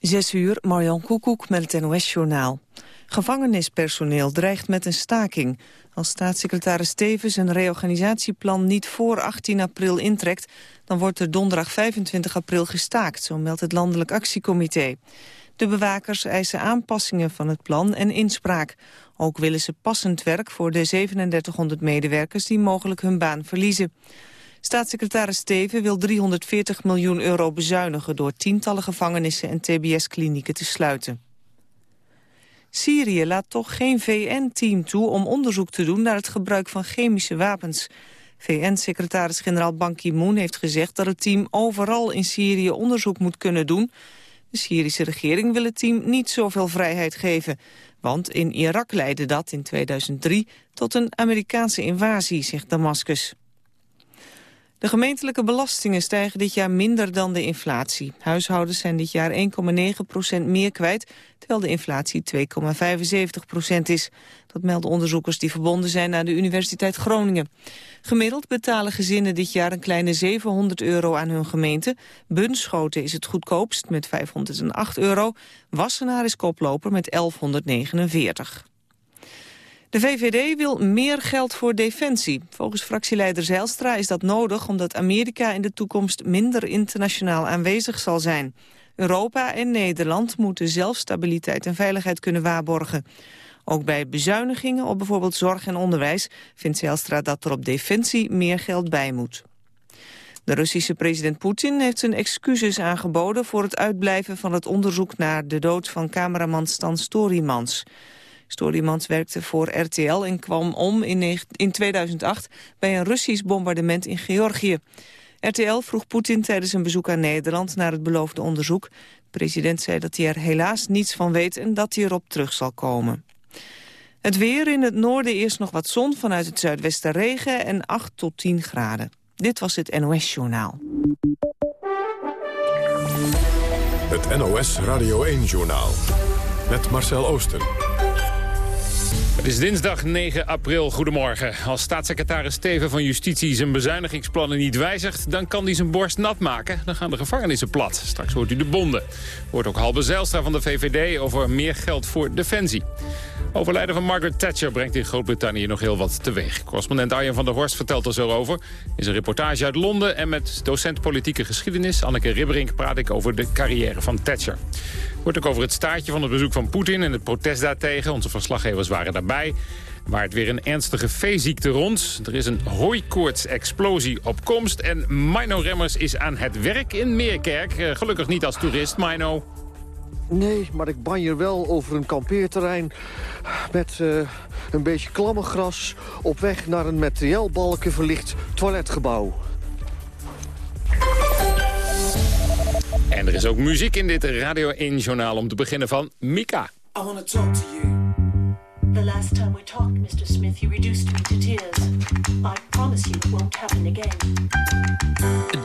Zes uur, Marjan Koekoek met het NOS-journaal. Gevangenispersoneel dreigt met een staking. Als staatssecretaris Stevens een reorganisatieplan niet voor 18 april intrekt... dan wordt er donderdag 25 april gestaakt, zo meldt het Landelijk Actiecomité. De bewakers eisen aanpassingen van het plan en inspraak. Ook willen ze passend werk voor de 3700 medewerkers die mogelijk hun baan verliezen. Staatssecretaris Steven wil 340 miljoen euro bezuinigen... door tientallen gevangenissen en tbs-klinieken te sluiten. Syrië laat toch geen VN-team toe om onderzoek te doen... naar het gebruik van chemische wapens. VN-secretaris-generaal Ban Ki-moon heeft gezegd... dat het team overal in Syrië onderzoek moet kunnen doen. De Syrische regering wil het team niet zoveel vrijheid geven. Want in Irak leidde dat in 2003 tot een Amerikaanse invasie, zegt Damascus. De gemeentelijke belastingen stijgen dit jaar minder dan de inflatie. Huishoudens zijn dit jaar 1,9% meer kwijt, terwijl de inflatie 2,75% is. Dat melden onderzoekers die verbonden zijn aan de Universiteit Groningen. Gemiddeld betalen gezinnen dit jaar een kleine 700 euro aan hun gemeente. Bunschoten is het goedkoopst met 508 euro. Wassenaar is koploper met 1149. De VVD wil meer geld voor defensie. Volgens fractieleider Zijlstra is dat nodig omdat Amerika in de toekomst minder internationaal aanwezig zal zijn. Europa en Nederland moeten zelf stabiliteit en veiligheid kunnen waarborgen. Ook bij bezuinigingen op bijvoorbeeld zorg en onderwijs vindt Zijlstra dat er op defensie meer geld bij moet. De Russische president Poetin heeft zijn excuses aangeboden voor het uitblijven van het onderzoek naar de dood van cameraman Stan Storymans. Storymans werkte voor RTL en kwam om in, in 2008 bij een Russisch bombardement in Georgië. RTL vroeg Poetin tijdens een bezoek aan Nederland naar het beloofde onderzoek. De president zei dat hij er helaas niets van weet en dat hij erop terug zal komen. Het weer in het noorden eerst nog wat zon, vanuit het zuidwesten regen en 8 tot 10 graden. Dit was het NOS Journaal. Het NOS Radio 1 Journaal. Met Marcel Ooster. Het is dinsdag 9 april. Goedemorgen. Als staatssecretaris Steven van Justitie zijn bezuinigingsplannen niet wijzigt... dan kan hij zijn borst nat maken. Dan gaan de gevangenissen plat. Straks hoort u de bonden. Hoort ook Halbe Zijlstra van de VVD over meer geld voor Defensie. Overlijden van Margaret Thatcher brengt in Groot-Brittannië nog heel wat teweeg. Correspondent Arjen van der Horst vertelt er zo over. In zijn reportage uit Londen en met docent politieke geschiedenis... Anneke Ribberink praat ik over de carrière van Thatcher. Wordt ook over het staartje van het bezoek van Poetin en het protest daartegen. Onze verslaggevers waren daarbij. Waar het weer een ernstige veeziekte rond. Er is een hooikoorts-explosie op komst. En Mino Remmers is aan het werk in Meerkerk. Eh, gelukkig niet als toerist, Mino. Nee, maar ik banjer wel over een kampeerterrein met uh, een beetje klammengras... op weg naar een met verlicht toiletgebouw. En er is ook muziek in dit Radio 1-journaal om te beginnen van Mika. I wanna talk to you. The last time we talked, Mr. Smith, you reduced me to tears. I promise you it won't happen again.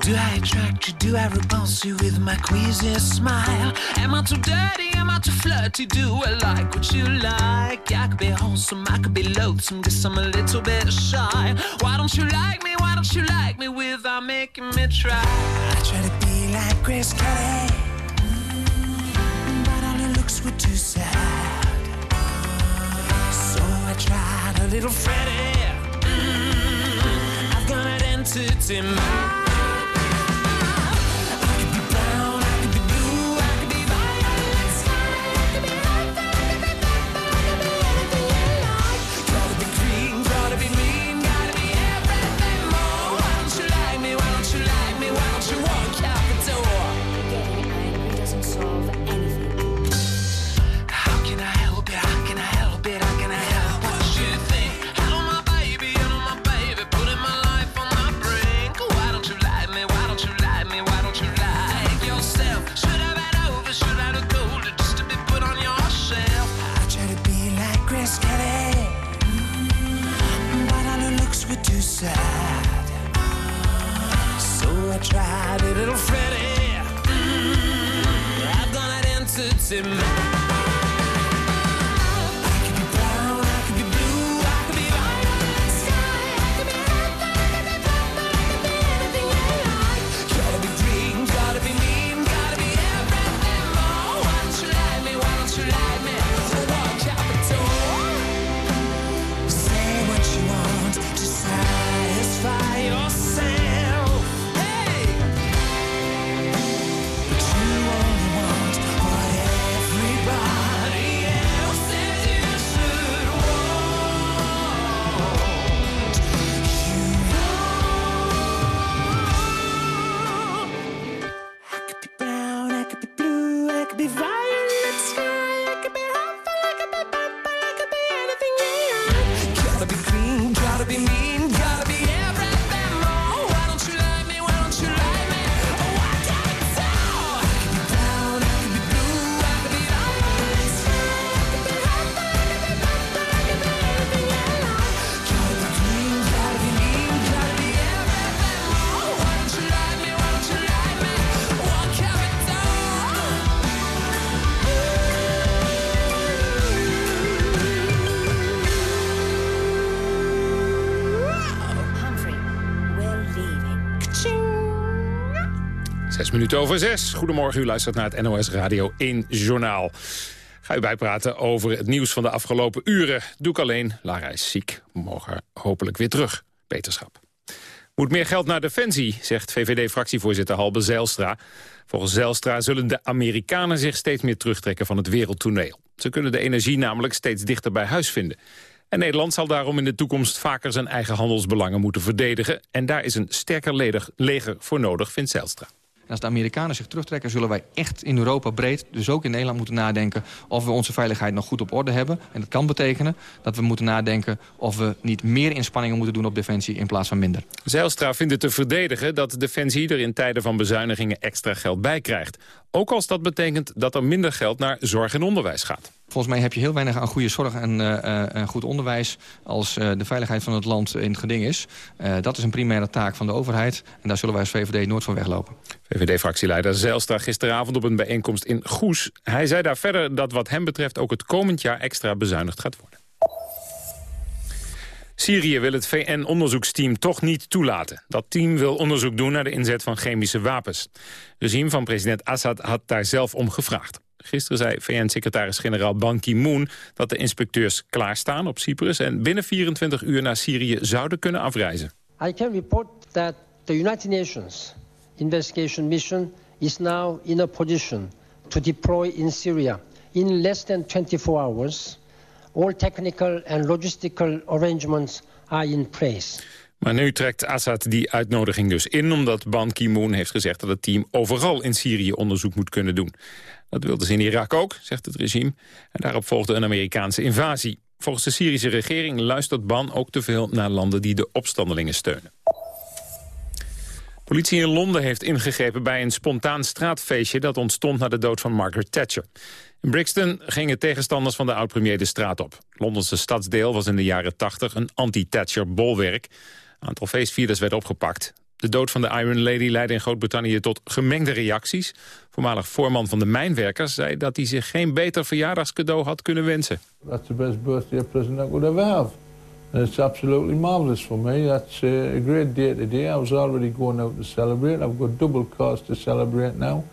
Do I attract you? Do I repulse you with my queasy smile? Am I too dirty? Am I too flirty? Do I like what you like? I could be wholesome, I could be loathsome, guess I'm a little bit shy. Why don't you like me? Why don't you like me without making me try? I try to be like Grace Kelly, but all her looks were too sad. So I tried a little Freddie. Mm, I've got an entity mind. Be clean, gotta be mean, minuten over zes. Goedemorgen, u luistert naar het NOS Radio 1 Journaal. Ga u bijpraten over het nieuws van de afgelopen uren. Doe ik alleen, Lara is ziek. We mogen hopelijk weer terug. Beterschap. Moet meer geld naar Defensie, zegt VVD-fractievoorzitter Halbe Zijlstra. Volgens Zijlstra zullen de Amerikanen zich steeds meer terugtrekken van het wereldtoneel. Ze kunnen de energie namelijk steeds dichter bij huis vinden. En Nederland zal daarom in de toekomst vaker zijn eigen handelsbelangen moeten verdedigen. En daar is een sterker leger voor nodig, vindt Zijlstra. En als de Amerikanen zich terugtrekken... zullen wij echt in Europa breed, dus ook in Nederland, moeten nadenken... of we onze veiligheid nog goed op orde hebben. En dat kan betekenen dat we moeten nadenken... of we niet meer inspanningen moeten doen op defensie in plaats van minder. Zijlstra vindt het te verdedigen dat Defensie er in tijden van bezuinigingen extra geld bij krijgt. Ook als dat betekent dat er minder geld naar zorg en onderwijs gaat. Volgens mij heb je heel weinig aan goede zorg en eh, eh, goed onderwijs... als eh, de veiligheid van het land in het geding is. Dat is een primaire taak van de overheid. En daar zullen wij als VVD nooit van weglopen. VVD-fractieleider Zijlstra gisteravond op een bijeenkomst in Goes. Hij zei daar verder dat wat hem betreft ook het komend jaar extra bezuinigd gaat worden. Syrië wil het VN-onderzoeksteam toch niet toelaten. Dat team wil onderzoek doen naar de inzet van chemische wapens. Het regime van president Assad had daar zelf om gevraagd. Gisteren zei VN-secretaris-generaal Ban Ki-moon dat de inspecteurs klaarstaan op Cyprus... en binnen 24 uur naar Syrië zouden kunnen afreizen. I can report that the United Nations investigation mission is now in a position to deploy in Syria in less than 24 hours. All technical and logistical arrangements are in place. Maar nu trekt Assad die uitnodiging dus in... omdat Ban Ki-moon heeft gezegd dat het team overal in Syrië onderzoek moet kunnen doen. Dat wilden ze in Irak ook, zegt het regime. En daarop volgde een Amerikaanse invasie. Volgens de Syrische regering luistert Ban ook te veel naar landen die de opstandelingen steunen. Politie in Londen heeft ingegrepen bij een spontaan straatfeestje... dat ontstond na de dood van Margaret Thatcher. In Brixton gingen tegenstanders van de oud-premier de straat op. Londense stadsdeel was in de jaren 80 een anti-Thatcher bolwerk. Een aantal feestvierders werd opgepakt. De dood van de Iron Lady leidde in Groot-Brittannië tot gemengde reacties. Voormalig voorman van de mijnwerkers zei dat hij zich geen beter verjaardagscadeau had kunnen wensen. That's the best birthday present I could ever have. And it's absolutely marvellous for me. That's uh, a great day today. I was already going out to celebrate. I've got double cause to celebrate now.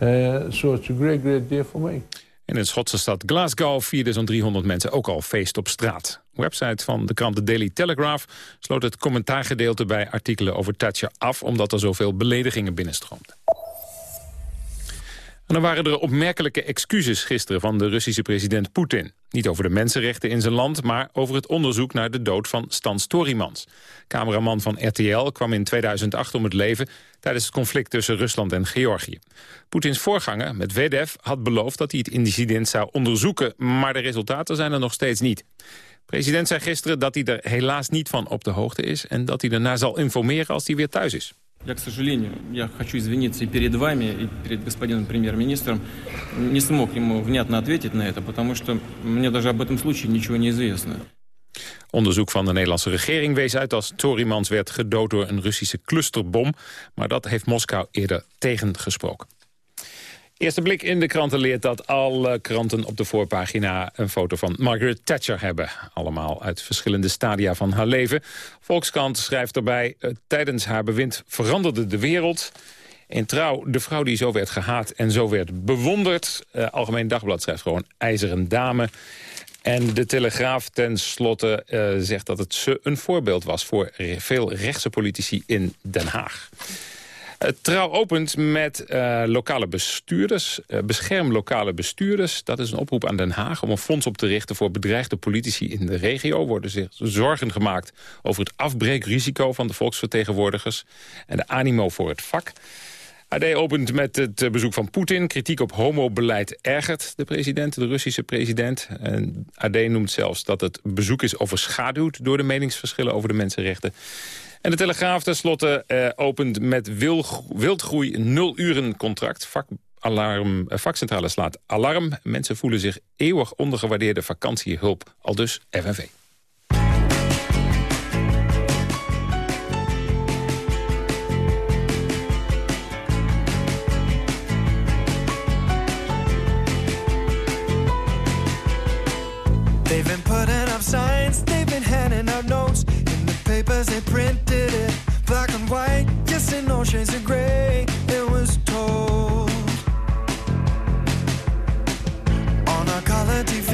Uh, so it's a great, great day for me. In de Schotse stad Glasgow vierden zo'n 300 mensen ook al feest op straat. Website van de krant The Daily Telegraph sloot het commentaargedeelte bij artikelen over Thatcher af... omdat er zoveel beledigingen binnenstroomden. En dan waren er opmerkelijke excuses gisteren van de Russische president Poetin. Niet over de mensenrechten in zijn land, maar over het onderzoek naar de dood van Stan Storimans. Cameraman van RTL kwam in 2008 om het leven tijdens het conflict tussen Rusland en Georgië. Poetins voorganger, Medvedev, had beloofd dat hij het incident zou onderzoeken, maar de resultaten zijn er nog steeds niet De president zei gisteren dat hij er helaas niet van op de hoogte is en dat hij daarna zal informeren als hij weer thuis is. Я, к сожалению, я хочу извиниться и перед вами, и перед господином премьер-министром. Не смог ему внятно ответить на это, потому что мне даже об этом случае ничего не известно. Onderzoek van de Nederlandse regering wees uit als Torimans werd gedood door een Russische clusterbom. Maar dat heeft Moskou eerder tegengesproken. Eerste blik in de kranten leert dat alle kranten op de voorpagina een foto van Margaret Thatcher hebben. Allemaal uit verschillende stadia van haar leven. Volkskrant schrijft erbij, eh, tijdens haar bewind veranderde de wereld. In Trouw, de vrouw die zo werd gehaat en zo werd bewonderd. Eh, Algemeen Dagblad schrijft gewoon ijzeren dame. En de Telegraaf tenslotte uh, zegt dat het ze een voorbeeld was... voor veel rechtse politici in Den Haag. Het Trouw opent met uh, lokale bestuurders. Uh, bescherm lokale bestuurders. Dat is een oproep aan Den Haag om een fonds op te richten... voor bedreigde politici in de regio. Worden zich zorgen gemaakt over het afbreekrisico van de volksvertegenwoordigers... en de animo voor het vak. AD opent met het eh, bezoek van Poetin. Kritiek op homobeleid ergert de president, de Russische president. En AD noemt zelfs dat het bezoek is overschaduwd... door de meningsverschillen over de mensenrechten. En de Telegraaf tenslotte eh, opent met wil, wildgroei nul-uren contract. Vakalarm, eh, vakcentrale slaat alarm. Mensen voelen zich eeuwig ondergewaardeerde vakantiehulp. Al dus FNV. Our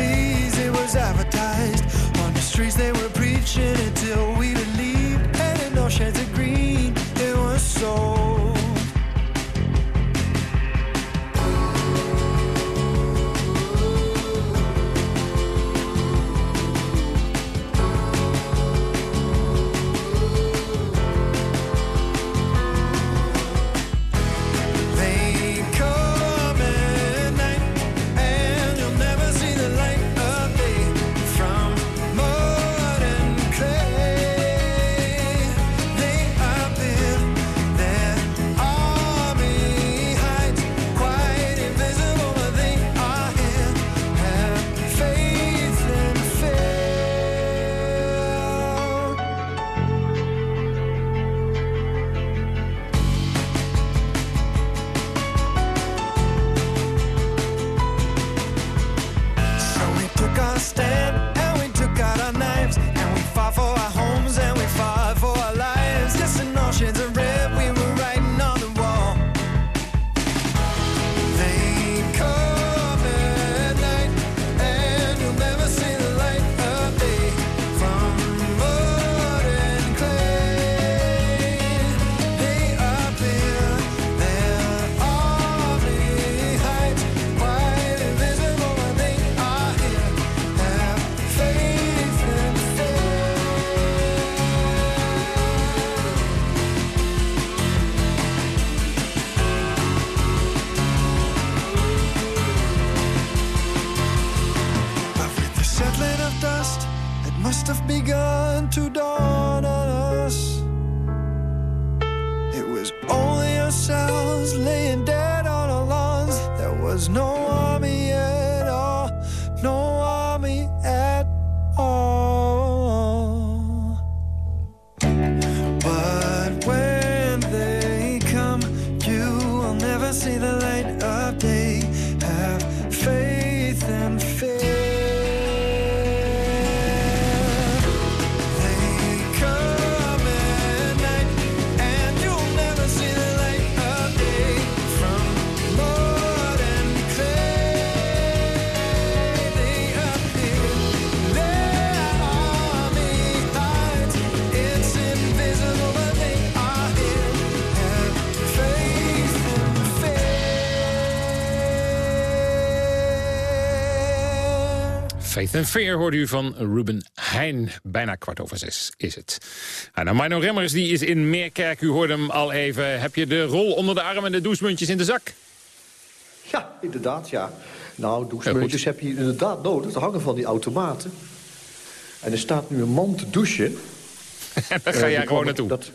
Cause no And Fear hoorde u van Ruben Heijn. Bijna kwart over zes is het. En nou, Mino Remmers die is in Meerkerk. U hoorde hem al even. Heb je de rol onder de arm en de douchemuntjes in de zak? Ja, inderdaad, ja. Nou, douchemuntjes heb je inderdaad nodig. Er hangen van die automaten. En er staat nu een man te douchen. En daar ga Eh, jij gewoon naartoe. Dat,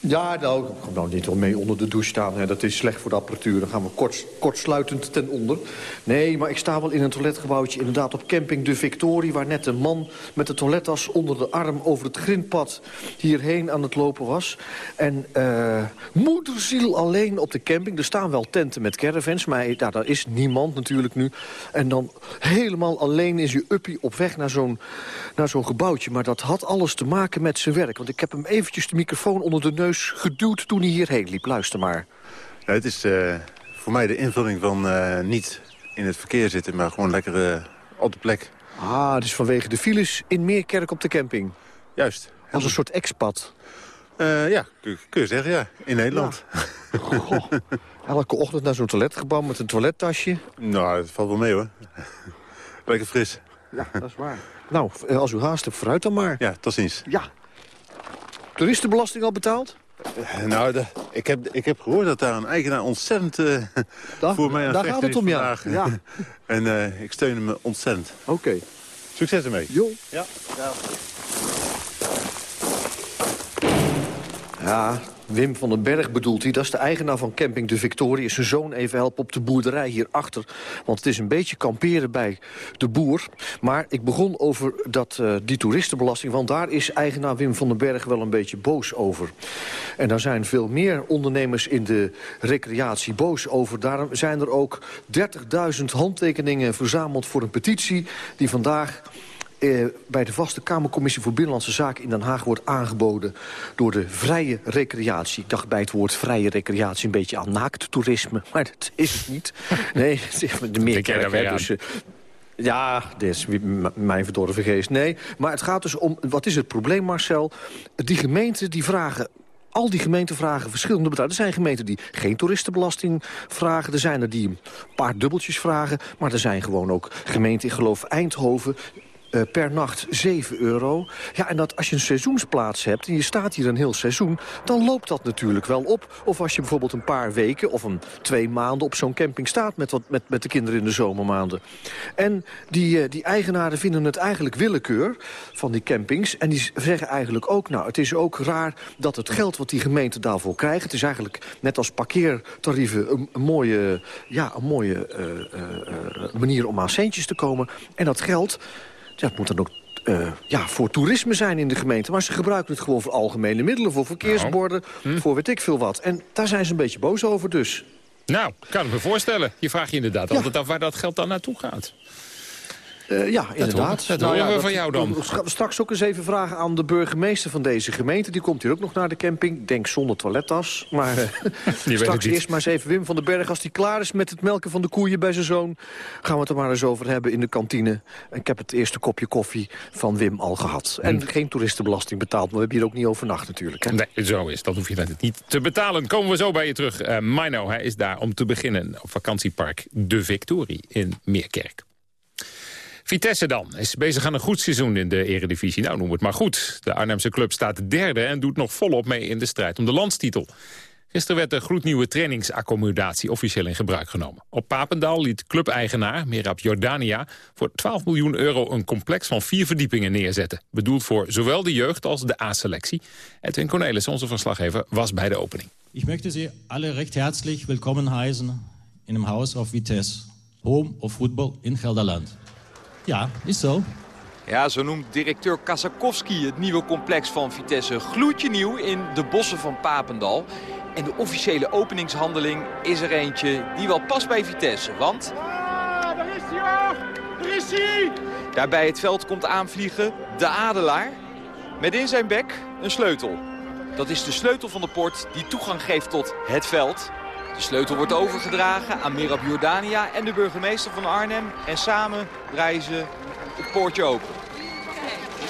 ja, nou, ik kom nou niet al mee onder de douche staan. Hè. Dat is slecht voor de apparatuur. Dan gaan we kort, kortsluitend ten onder. Nee, maar ik sta wel in een toiletgebouwtje... inderdaad op camping De Victorie... waar net een man met de toilettas onder de arm... over het grindpad hierheen aan het lopen was. En eh moederziel alleen op de camping. Er staan wel tenten met caravans, maar ja, daar is niemand natuurlijk nu. En dan helemaal alleen is u uppie op weg naar zo'n zo'n gebouwtje. Maar dat had alles te maken met zijn werk. Want ik heb hem eventjes de microfoon onder de neus geduwd toen hij hierheen liep. Luister maar. Ja, het is eh, voor mij de invulling van eh, niet in het verkeer zitten, maar gewoon lekker eh, op de plek. Ah, dus vanwege de files in Meerkerk op de camping. Juist. Als een soort expat. Ja, kun, kun je zeggen, ja. In Nederland. Goh, elke ochtend naar zo'n toiletgebouw met een toilettasje. nou, het valt wel mee hoor. lekker fris. Ja, dat is waar. Nou, als u haast hebt, vooruit dan maar. Ja, tot ziens. Ja. Toeristenbelasting al betaald? Eh, Nou, de- ik, heb, ik heb gehoord dat daar een eigenaar ontzettend Daar- voor mij aan daar het gaat het om, ja. vandaag. Ja. en eh, ik steun hem ontzettend. Oké. Succes ermee. Jo. Ja. Ja, Wim van den Berg bedoelt hij. Dat is de eigenaar van camping De Victorie. Zijn zoon even helpen op de boerderij hierachter. Want het is een beetje kamperen bij de boer. Maar ik begon over dat, eh, die toeristenbelasting. Want daar is eigenaar Wim van den Berg wel een beetje boos over. En daar zijn veel meer ondernemers in de recreatie boos over. Daarom zijn er ook 30.000 handtekeningen verzameld voor een petitie... die vandaag eh, bij de vaste Kamercommissie voor Binnenlandse Zaken in Den Haag wordt aangeboden door de vrije recreatie. Ik dacht bij het woord vrije recreatie een beetje aan naakttoerisme, maar dat is het niet. Nee, het is de meerkerk. hè? Dus, eh, ja, dit is mijn verdorven geest. Nee, maar het gaat dus om, wat is het probleem Marcel? Die gemeenten die vragen al die gemeenten vragen verschillende bedragen. Er zijn gemeenten die geen toeristenbelasting vragen. Er zijn er die een paar dubbeltjes vragen. Maar er zijn gewoon ook gemeenten, ik geloof Eindhoven... eh, per nacht 7 euro. Ja, en dat als je een seizoensplaats hebt en je staat hier een heel seizoen... dan loopt dat natuurlijk wel op. Of als je bijvoorbeeld een paar weken of een twee maanden op zo'n camping staat... Met, wat, met, met de kinderen in de zomermaanden. En die, eh, die eigenaren vinden het eigenlijk willekeur van die campings. En die zeggen eigenlijk ook, nou, het is ook raar dat het geld wat die gemeenten daarvoor krijgen... het is eigenlijk net als parkeertarieven een, mooie, ja, een mooie eh, manier om aan centjes te komen. En dat geld, ja, het moet dan ook eh, ja, voor toerisme zijn in de gemeente. Maar ze gebruiken het gewoon voor algemene middelen, voor verkeersborden, voor weet ik veel wat. En daar zijn ze een beetje boos over dus. Nou, kan ik me voorstellen. Je vraagt je inderdaad altijd af waar dat geld dan naartoe gaat. Eh, ja, inderdaad. dat horen we van jou dan. straks ook eens even vragen aan de burgemeester van deze gemeente. Die komt hier ook nog naar de camping. Denk zonder toilettas. Maar straks eerst maar eens even Wim van den Berg. Als hij klaar is met het melken van de koeien bij zijn zoon... gaan we het er maar eens over hebben in de kantine. En ik heb het eerste kopje koffie van Wim al gehad. En geen toeristenbelasting betaald. Maar we hebben hier ook niet overnacht natuurlijk. Hè? Nee, zo is. Dat hoef je dan niet te betalen. Komen we zo bij je terug. Eh Mino, hij is daar om te beginnen op vakantiepark De Victorie in Meerkerk. Vitesse dan is bezig aan een goed seizoen in de eredivisie. Nou, noem het maar goed. De Arnhemse club staat derde en doet nog volop mee in de strijd om de landstitel. Gisteren werd de gloednieuwe trainingsaccommodatie officieel in gebruik genomen. Op Papendal liet clubeigenaar Merab Jordania voor 12 miljoen euro een complex van vier verdiepingen neerzetten. Bedoeld voor zowel de jeugd als de A-selectie. Edwin Cornelis, onze verslaggever, was bij de opening. Ich möchte Sie alle recht herzlich willkommen heißen in dem Haus of Vitesse, home of football in Gelderland. Ja, is zo. Ja, zo noemt directeur Kasakowski het nieuwe complex van Vitesse. Gloedje nieuw in de bossen van Papendal. En de officiële openingshandeling is er eentje die wel past bij Vitesse. Want... Ah, daar is hij hoor! Daar is hij! Daar bij het veld komt aanvliegen de adelaar. Met in zijn bek een sleutel. Dat is de sleutel van de poort die toegang geeft tot het veld. De sleutel wordt overgedragen aan Merab Jordania en de burgemeester van Arnhem. En samen draaien ze het poortje open.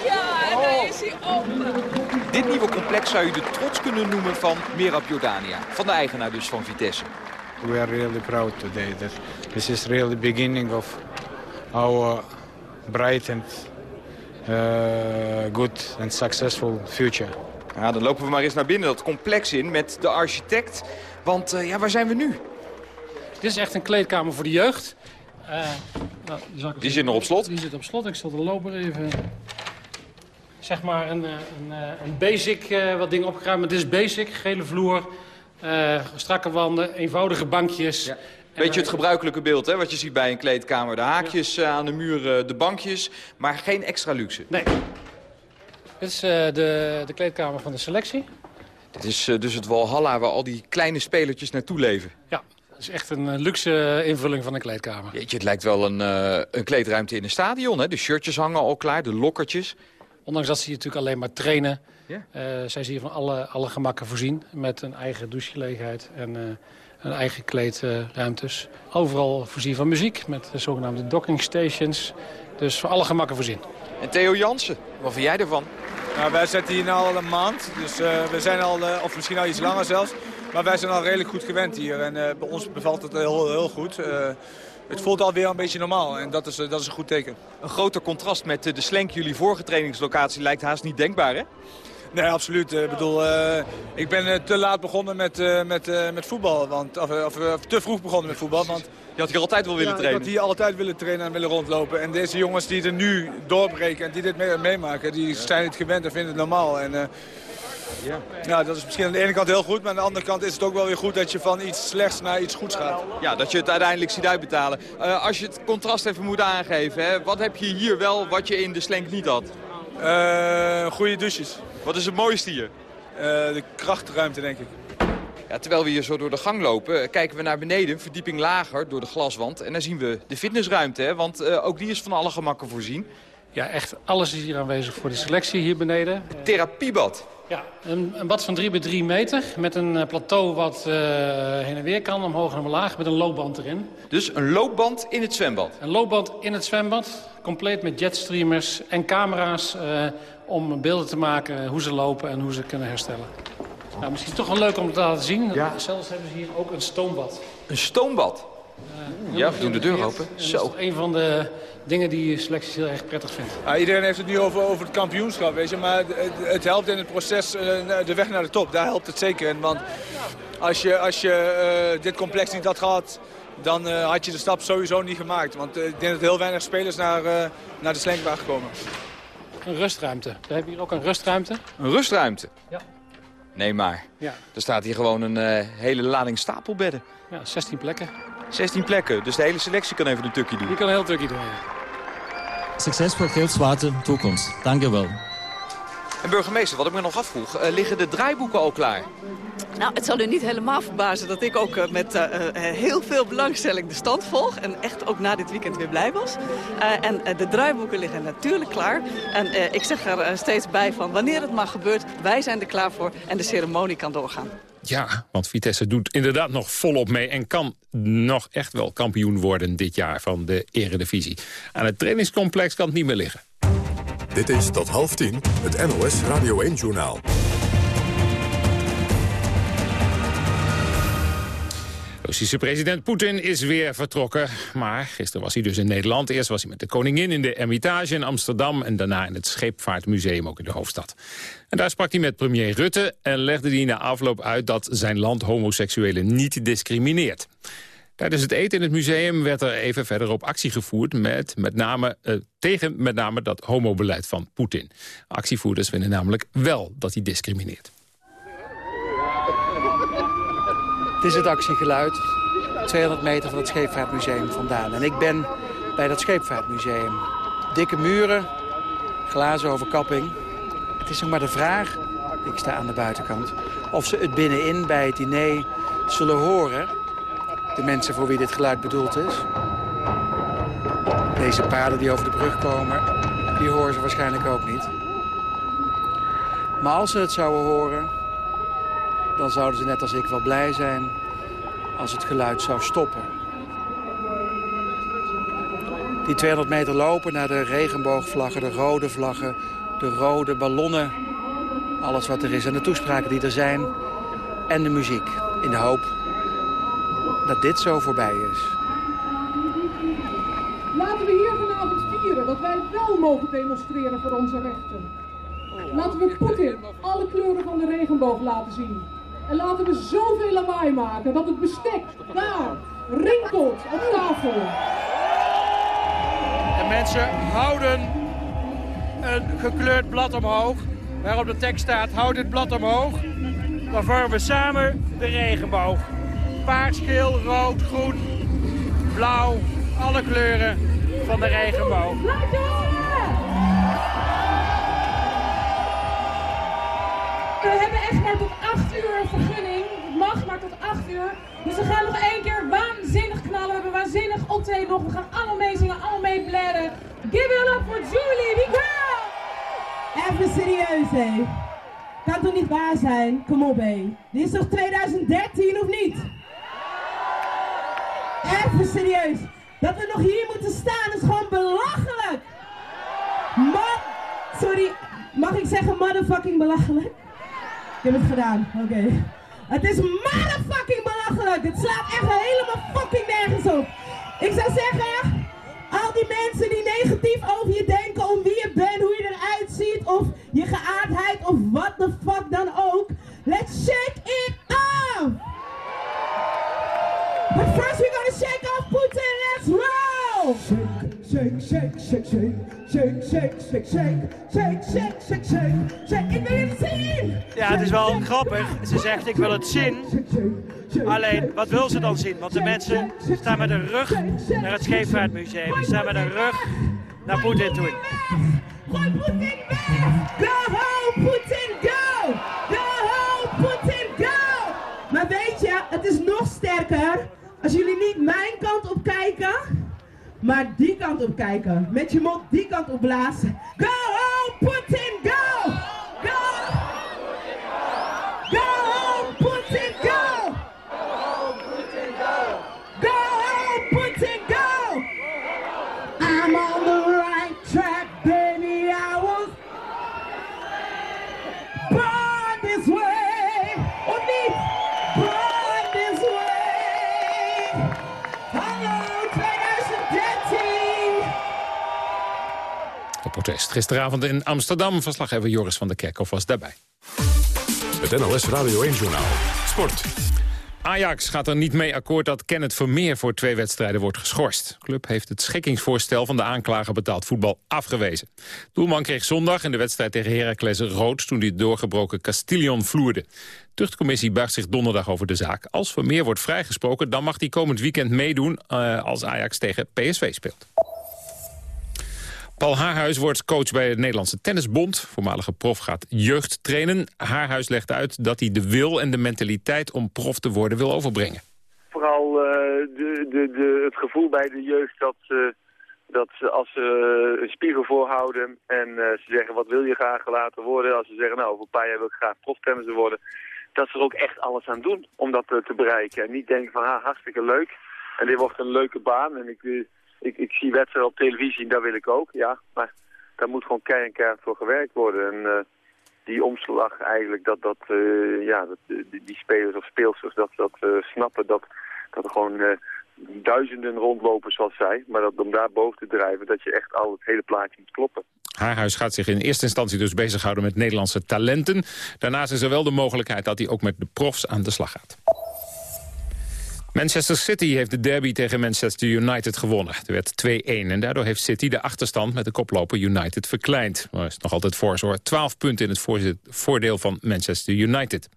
Ja, daar is hij open! Dit nieuwe complex zou je de trots kunnen noemen van Merab Jordania. Van de eigenaar dus van Vitesse. We are really proud today that this is really beginning of our bright and uh, good and successful future. Ja, dan lopen we maar eens naar binnen dat complex in met de architect. Want eh, ja, waar zijn we nu? Dit is echt een kleedkamer voor de jeugd. Eh, nou, die, zal ik Die zit nog op slot? Die zit op slot. Ik zal de loper even... Zeg maar een, eh, een, een basic, wat dingen opgeruimd. Maar dit is basic, gele vloer, strakke wanden, eenvoudige bankjes. Beetje het gebruikelijke beeld, hè, wat je ziet bij een kleedkamer. De haakjes aan de muur, eh, de bankjes, maar geen extra luxe. Nee. Dit is eh, de, de kleedkamer van de selectie. Dit is eh, dus het Walhalla waar al die kleine spelertjes naartoe leven. Ja, dat is echt een eh, luxe invulling van een kleedkamer. Jeetje, het lijkt wel een, een kleedruimte in een stadion. Hè? De shirtjes hangen al klaar, de lokkertjes. Ondanks dat ze hier natuurlijk alleen maar trainen... Ja. eh, zijn ze hier van alle, alle gemakken voorzien. Met een eigen douchegelegenheid en eh, een eigen kleedruimtes. Overal voorzien van muziek met de zogenaamde docking stations. Dus voor alle gemakken voorzien. En Theo Jansen, wat vind jij ervan? Nou, wij zitten hier nu al een maand, dus eh, we zijn al, eh, of misschien al iets langer zelfs. Maar wij zijn al redelijk goed gewend hier en eh, bij ons bevalt het heel, heel goed. Het voelt alweer een beetje normaal en dat is, dat is een goed teken. Een groter contrast met de slenk jullie vorige trainingslocatie lijkt haast niet denkbaar, hè? Nee, absoluut. Ik bedoel, ik ben te laat begonnen met, met, met voetbal. Want, of, of, of te vroeg begonnen met voetbal. Want, Je had hier altijd wel willen ja, trainen. Ik had hier altijd willen trainen en willen rondlopen. En deze jongens die er nu doorbreken en die dit mee- meemaken, die zijn het gewend en vinden het normaal. En, eh, Ja. ja, dat is misschien aan de ene kant heel goed, maar aan de andere kant is het ook wel weer goed dat je van iets slechts naar iets goeds gaat. Ja, dat je het uiteindelijk ziet uitbetalen. Eh, als je het contrast even moet aangeven, hè, wat heb je hier wel wat je in de slenk niet had? Eh, goede douches. Wat is het mooiste hier? Eh, de krachtruimte, denk ik. Ja, terwijl we hier zo door de gang lopen, eh, kijken we naar beneden, verdieping lager, door de glaswand. En dan zien we de fitnessruimte, hè, want eh, ook die is van alle gemakken voorzien. Ja, echt alles is hier aanwezig voor de selectie hier beneden. Therapiebad. Ja, een, een bad van 3 bij 3 meter met een eh, plateau wat heen en weer kan, omhoog en omlaag, met een loopband erin. Dus een loopband in het zwembad. Een loopband in het zwembad, compleet met jetstreamers en camera's om beelden te maken hoe ze lopen en hoe ze kunnen herstellen. Nou, misschien toch wel leuk om te laten zien. Zelfs hebben ze hier ook een stoombad. Een stoombad? ja, we doen de deur open. Dat Zo. is een van de dingen die selecties heel erg prettig vindt. Ja, iedereen heeft het nu over, over het kampioenschap, weet je. Maar het, het helpt in het proces, eh, de weg naar de top. Daar helpt het zeker in. Want als je, als je eh, dit complex niet had gehad, dan eh, had je de stap sowieso niet gemaakt. Want eh, ik denk dat heel weinig spelers naar, eh, naar de slenk waren gekomen. Een rustruimte. We hebben hier ook een rustruimte. Een rustruimte? Ja. Nee, maar. Ja. Er staat hier gewoon een eh, hele lading stapelbedden. Ja, 16 plekken. 16 plekken, dus de hele selectie kan even een tukje doen. Je kan een heel tukje doen, ja. Succesvol Geelzwarte toekomst. Dank u wel. En burgemeester, wat ik me nog afvroeg, eh, liggen de draaiboeken al klaar? Nou, het zal u niet helemaal verbazen dat ik ook eh, met eh, eh, heel veel belangstelling de stand volg. En echt ook na dit weekend weer blij was. Eh, en de draaiboeken liggen natuurlijk klaar. En eh, ik zeg er steeds bij van wanneer het maar gebeurt, wij zijn er klaar voor en de ceremonie kan doorgaan. Ja, want Vitesse doet inderdaad nog volop mee... en kan nog echt wel kampioen worden dit jaar van de eredivisie. Aan het trainingscomplex kan het niet meer liggen. Dit is tot half tien het NOS Radio 1-journaal. Russische president Poetin is weer vertrokken. Maar gisteren was hij dus in Nederland. Eerst was hij met de koningin in de Hermitage in Amsterdam... en daarna in het Scheepvaartmuseum ook in de hoofdstad. En daar sprak hij met premier Rutte en legde hij na afloop uit... dat zijn land homoseksuelen niet discrimineert. Tijdens het eten in het museum werd er even verder op actie gevoerd... Met, met name, eh, tegen met name dat homobeleid van Poetin. Actievoerders vinden namelijk wel dat hij discrimineert. Het is het actiegeluid, 200 meter van het Scheepvaartmuseum vandaan. En ik ben bij dat Scheepvaartmuseum. Dikke muren, glazen overkapping. Het is nog maar de vraag, ik sta aan de buitenkant... of ze het binnenin bij het diner zullen horen. De mensen voor wie dit geluid bedoeld is. Deze paarden die over de brug komen, die horen ze waarschijnlijk ook niet. Maar als ze het zouden horen, dan zouden ze net als ik wel blij zijn als het geluid zou stoppen. Die 200 meter lopen naar de regenboogvlaggen, de rode vlaggen, de rode ballonnen. Alles wat er is en de toespraken die er zijn. En de muziek. In de hoop dat dit zo voorbij is. Laten we hier vanavond vieren dat wij wel mogen demonstreren voor onze rechten. Laten we Poetin alle kleuren van de regenboog laten zien. En laten we zoveel lawaai maken dat het bestek daar rinkelt op tafel. De mensen houden een gekleurd blad omhoog. Waarop de tekst staat, houd dit blad omhoog. Dan vormen we samen de regenboog. Paars, geel, rood, groen, blauw. Alle kleuren van de regenboog. We hebben echt maar tot 8 uur een vergunning. Het mag maar tot 8 uur. Dus we gaan nog één keer waanzinnig knallen. We hebben waanzinnig optreden nog. We gaan allemaal meezingen, allemaal meeblaren. Give it up for Julie, die girl! Even serieus, hé. Kan toch niet waar zijn? Kom op, hé. Dit is toch 2013, of niet? Even serieus. Dat we nog hier moeten staan is gewoon belachelijk. Man, sorry, mag ik zeggen motherfucking belachelijk? Ik heb het gedaan, oké. Het is motherfucking belachelijk. Het slaat echt helemaal fucking nergens op. Ik zou zeggen, al die mensen die negatief over je denken, om wie je bent, hoe je eruit ziet, of je geaardheid, of wat dan go! Shake, shake, shake, shake, shake, shake, shake, shake, shake, shake, shake, shake, shake. Ik wil het zien! Ja, het is wel grappig. Ze zegt ik wil het zien. Alleen, wat wil ze dan zien? Want de mensen staan met een rug naar het Scheepvaartmuseum. Ze staan met een rug naar Poetin toe. Gooi Poetin weg! Go home, Poetin, go! Go home, Poetin, go! Maar weet je, het is nog sterker als jullie niet mijn kant op kijken, maar die kant op kijken. Met je mond die kant op blazen. Go Poetin, go! Go! Protest gisteravond in Amsterdam. Verslaggever Joris van der Kerkhoff was daarbij. Het NOS Radio 1-journaal. Sport. Ajax gaat er niet mee akkoord dat Kenneth Vermeer voor twee wedstrijden wordt geschorst. De club heeft het schikkingsvoorstel van de aanklager betaald voetbal afgewezen. Doelman kreeg zondag in de wedstrijd tegen Heracles rood toen hij het doorgebroken Castillon vloerde. De tuchtcommissie buigt zich donderdag over de zaak. Als Vermeer wordt vrijgesproken, dan mag hij komend weekend meedoen eh, als Ajax tegen PSV speelt. Paul Haarhuis wordt coach bij het Nederlandse Tennisbond. Voormalige prof gaat jeugd trainen. Haarhuis legt uit dat hij de wil en de mentaliteit om prof te worden wil overbrengen. Vooral eh, de, de, de, het gevoel bij de jeugd dat, ze dat ze als ze eh, een spiegel voorhouden en eh, ze zeggen wat wil je graag laten worden. Als ze zeggen nou over een paar jaar wil ik graag proftennisser worden. Dat ze er ook echt alles aan doen om dat te bereiken. En niet denken van ah, hartstikke leuk en dit wordt een leuke baan en ik... ik, ik zie wedstrijden op televisie dat wil ik ook, ja. Maar daar moet gewoon keihard voor gewerkt worden. En eh, die omslag eigenlijk, dat, dat, eh, ja, dat eh, die, spelers of speelsters dat, dat snappen dat, dat er gewoon duizenden rondlopen zoals zij. Maar dat, om daar boven te drijven, dat je echt al het hele plaatje moet kloppen. Haarhuis gaat zich in eerste instantie dus bezighouden met Nederlandse talenten. Daarnaast is er wel de mogelijkheid dat hij ook met de profs aan de slag gaat. Manchester City heeft de derby tegen Manchester United gewonnen. Er werd 2-1 en daardoor heeft City de achterstand met de koploper United verkleind. Maar is nog altijd voorzorg 12 punten in het voordeel van Manchester United.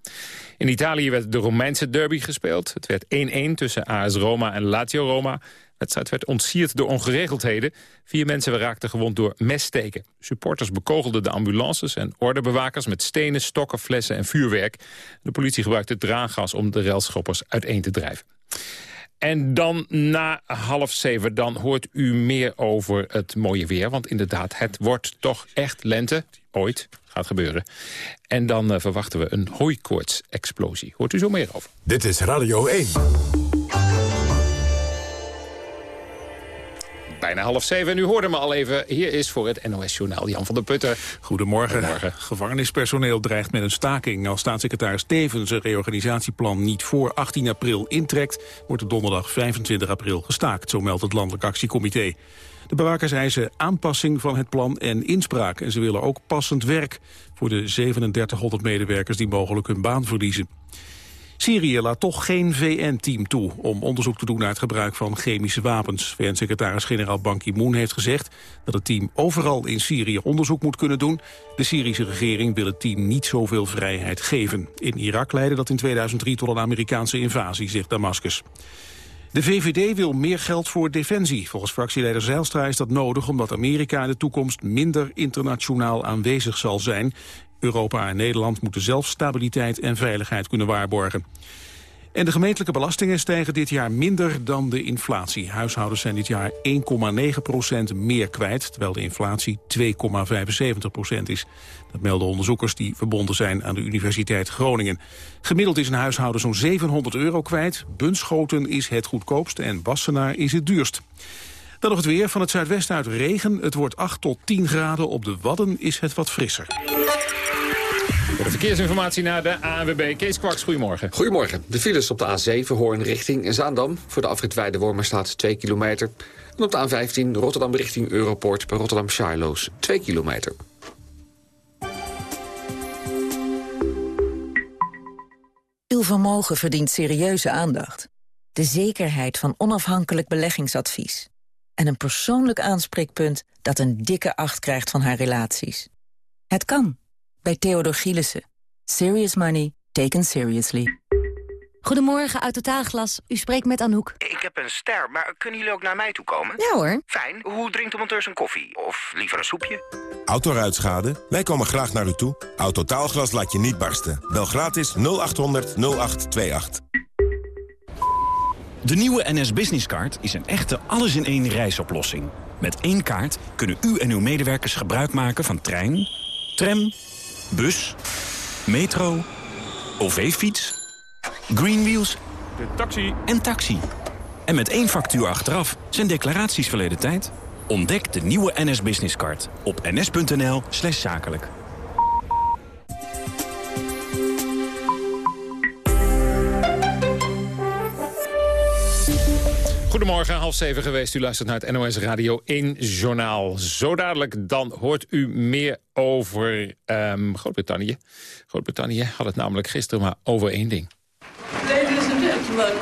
In Italië werd de Romeinse derby gespeeld. Het werd 1-1 tussen AS Roma en Lazio Roma. Wedstrijd werd ontsierd door ongeregeldheden. Vier mensen raakten gewond door messteken. Supporters bekogelden de ambulances en ordebewakers... met stenen, stokken, flessen en vuurwerk. De politie gebruikte traangas om de relschoppers uiteen te drijven. En dan na half zeven, dan hoort u meer over het mooie weer. Want inderdaad, het wordt toch echt lente. Ooit, gaat gebeuren. En dan eh, verwachten we een hooikoortsexplosie. Hoort u zo meer over. Dit is Radio 1. Bijna half zeven. En u hoorde me al even. Hier is voor het NOS-journaal Jan van der Putten. Goedemorgen. Gevangenispersoneel dreigt met een staking. Als staatssecretaris Stevens een reorganisatieplan niet voor 18 april intrekt... wordt op donderdag 25 april gestaakt, zo meldt het Landelijk Actiecomité. De bewakers eisen aanpassing van het plan en inspraak. En ze willen ook passend werk voor de 3700 medewerkers die mogelijk hun baan verliezen. Syrië laat toch geen VN-team toe om onderzoek te doen naar het gebruik van chemische wapens. VN-secretaris-generaal Ban Ki-moon heeft gezegd dat het team overal in Syrië onderzoek moet kunnen doen. De Syrische regering wil het team niet zoveel vrijheid geven. In Irak leidde dat in 2003 tot een Amerikaanse invasie, zegt Damascus. De VVD wil meer geld voor defensie. Volgens fractieleider Zijlstra is dat nodig omdat Amerika in de toekomst minder internationaal aanwezig zal zijn. Europa en Nederland moeten zelf stabiliteit en veiligheid kunnen waarborgen. En de gemeentelijke belastingen stijgen dit jaar minder dan de inflatie. Huishoudens zijn dit jaar 1,9% meer kwijt, terwijl de inflatie 2,75% is. Dat melden onderzoekers die verbonden zijn aan de Universiteit Groningen. Gemiddeld is een huishouden zo'n 700 euro kwijt. Bunschoten is het goedkoopst en Wassenaar is het duurst. Dan nog het weer. Van het zuidwesten uit regen. Het wordt 8 tot 10 graden. Op de Wadden is het wat frisser. Voor de verkeersinformatie naar de ANWB. Kees Kwaks, goedemorgen. Goedemorgen. De files op de A7 Hoorn richting Zaandam. Voor de afrit Weidewormer staat 2 kilometer. En op de A15 Rotterdam richting Europoort bij Rotterdam Charloes 2 kilometer. Uw vermogen verdient serieuze aandacht. De zekerheid van onafhankelijk beleggingsadvies. en een persoonlijk aanspreekpunt dat een dikke acht krijgt van haar relaties. Het kan, bij Theodor Gielissen. Serious money taken seriously. Goedemorgen, uit Totaalglas. U spreekt met Anouk. Ik heb een ster, maar kunnen jullie ook naar mij toe komen? Ja hoor. Fijn. Hoe drinkt de monteur zijn koffie? Of liever een soepje? Autoruitschade? Wij komen graag naar u toe. Autotaalglas laat je niet barsten. Bel gratis 0800 0828. De nieuwe NS Business Card is een echte alles-in-één reisoplossing. Met één kaart kunnen u en uw medewerkers gebruik maken van trein, tram, bus, metro, OV-fiets, Greenwheels De taxi. en taxi. En met één factuur achteraf zijn declaraties verleden tijd. Ontdek de nieuwe NS Business Card op ns.nl slash zakelijk. Goedemorgen, half zeven geweest. U luistert naar het NOS Radio 1 Journaal. Zo dadelijk dan hoort u meer over ehm, Groot-Brittannië. Groot-Brittannië had het namelijk gisteren maar over één ding. Ladies and gentlemen,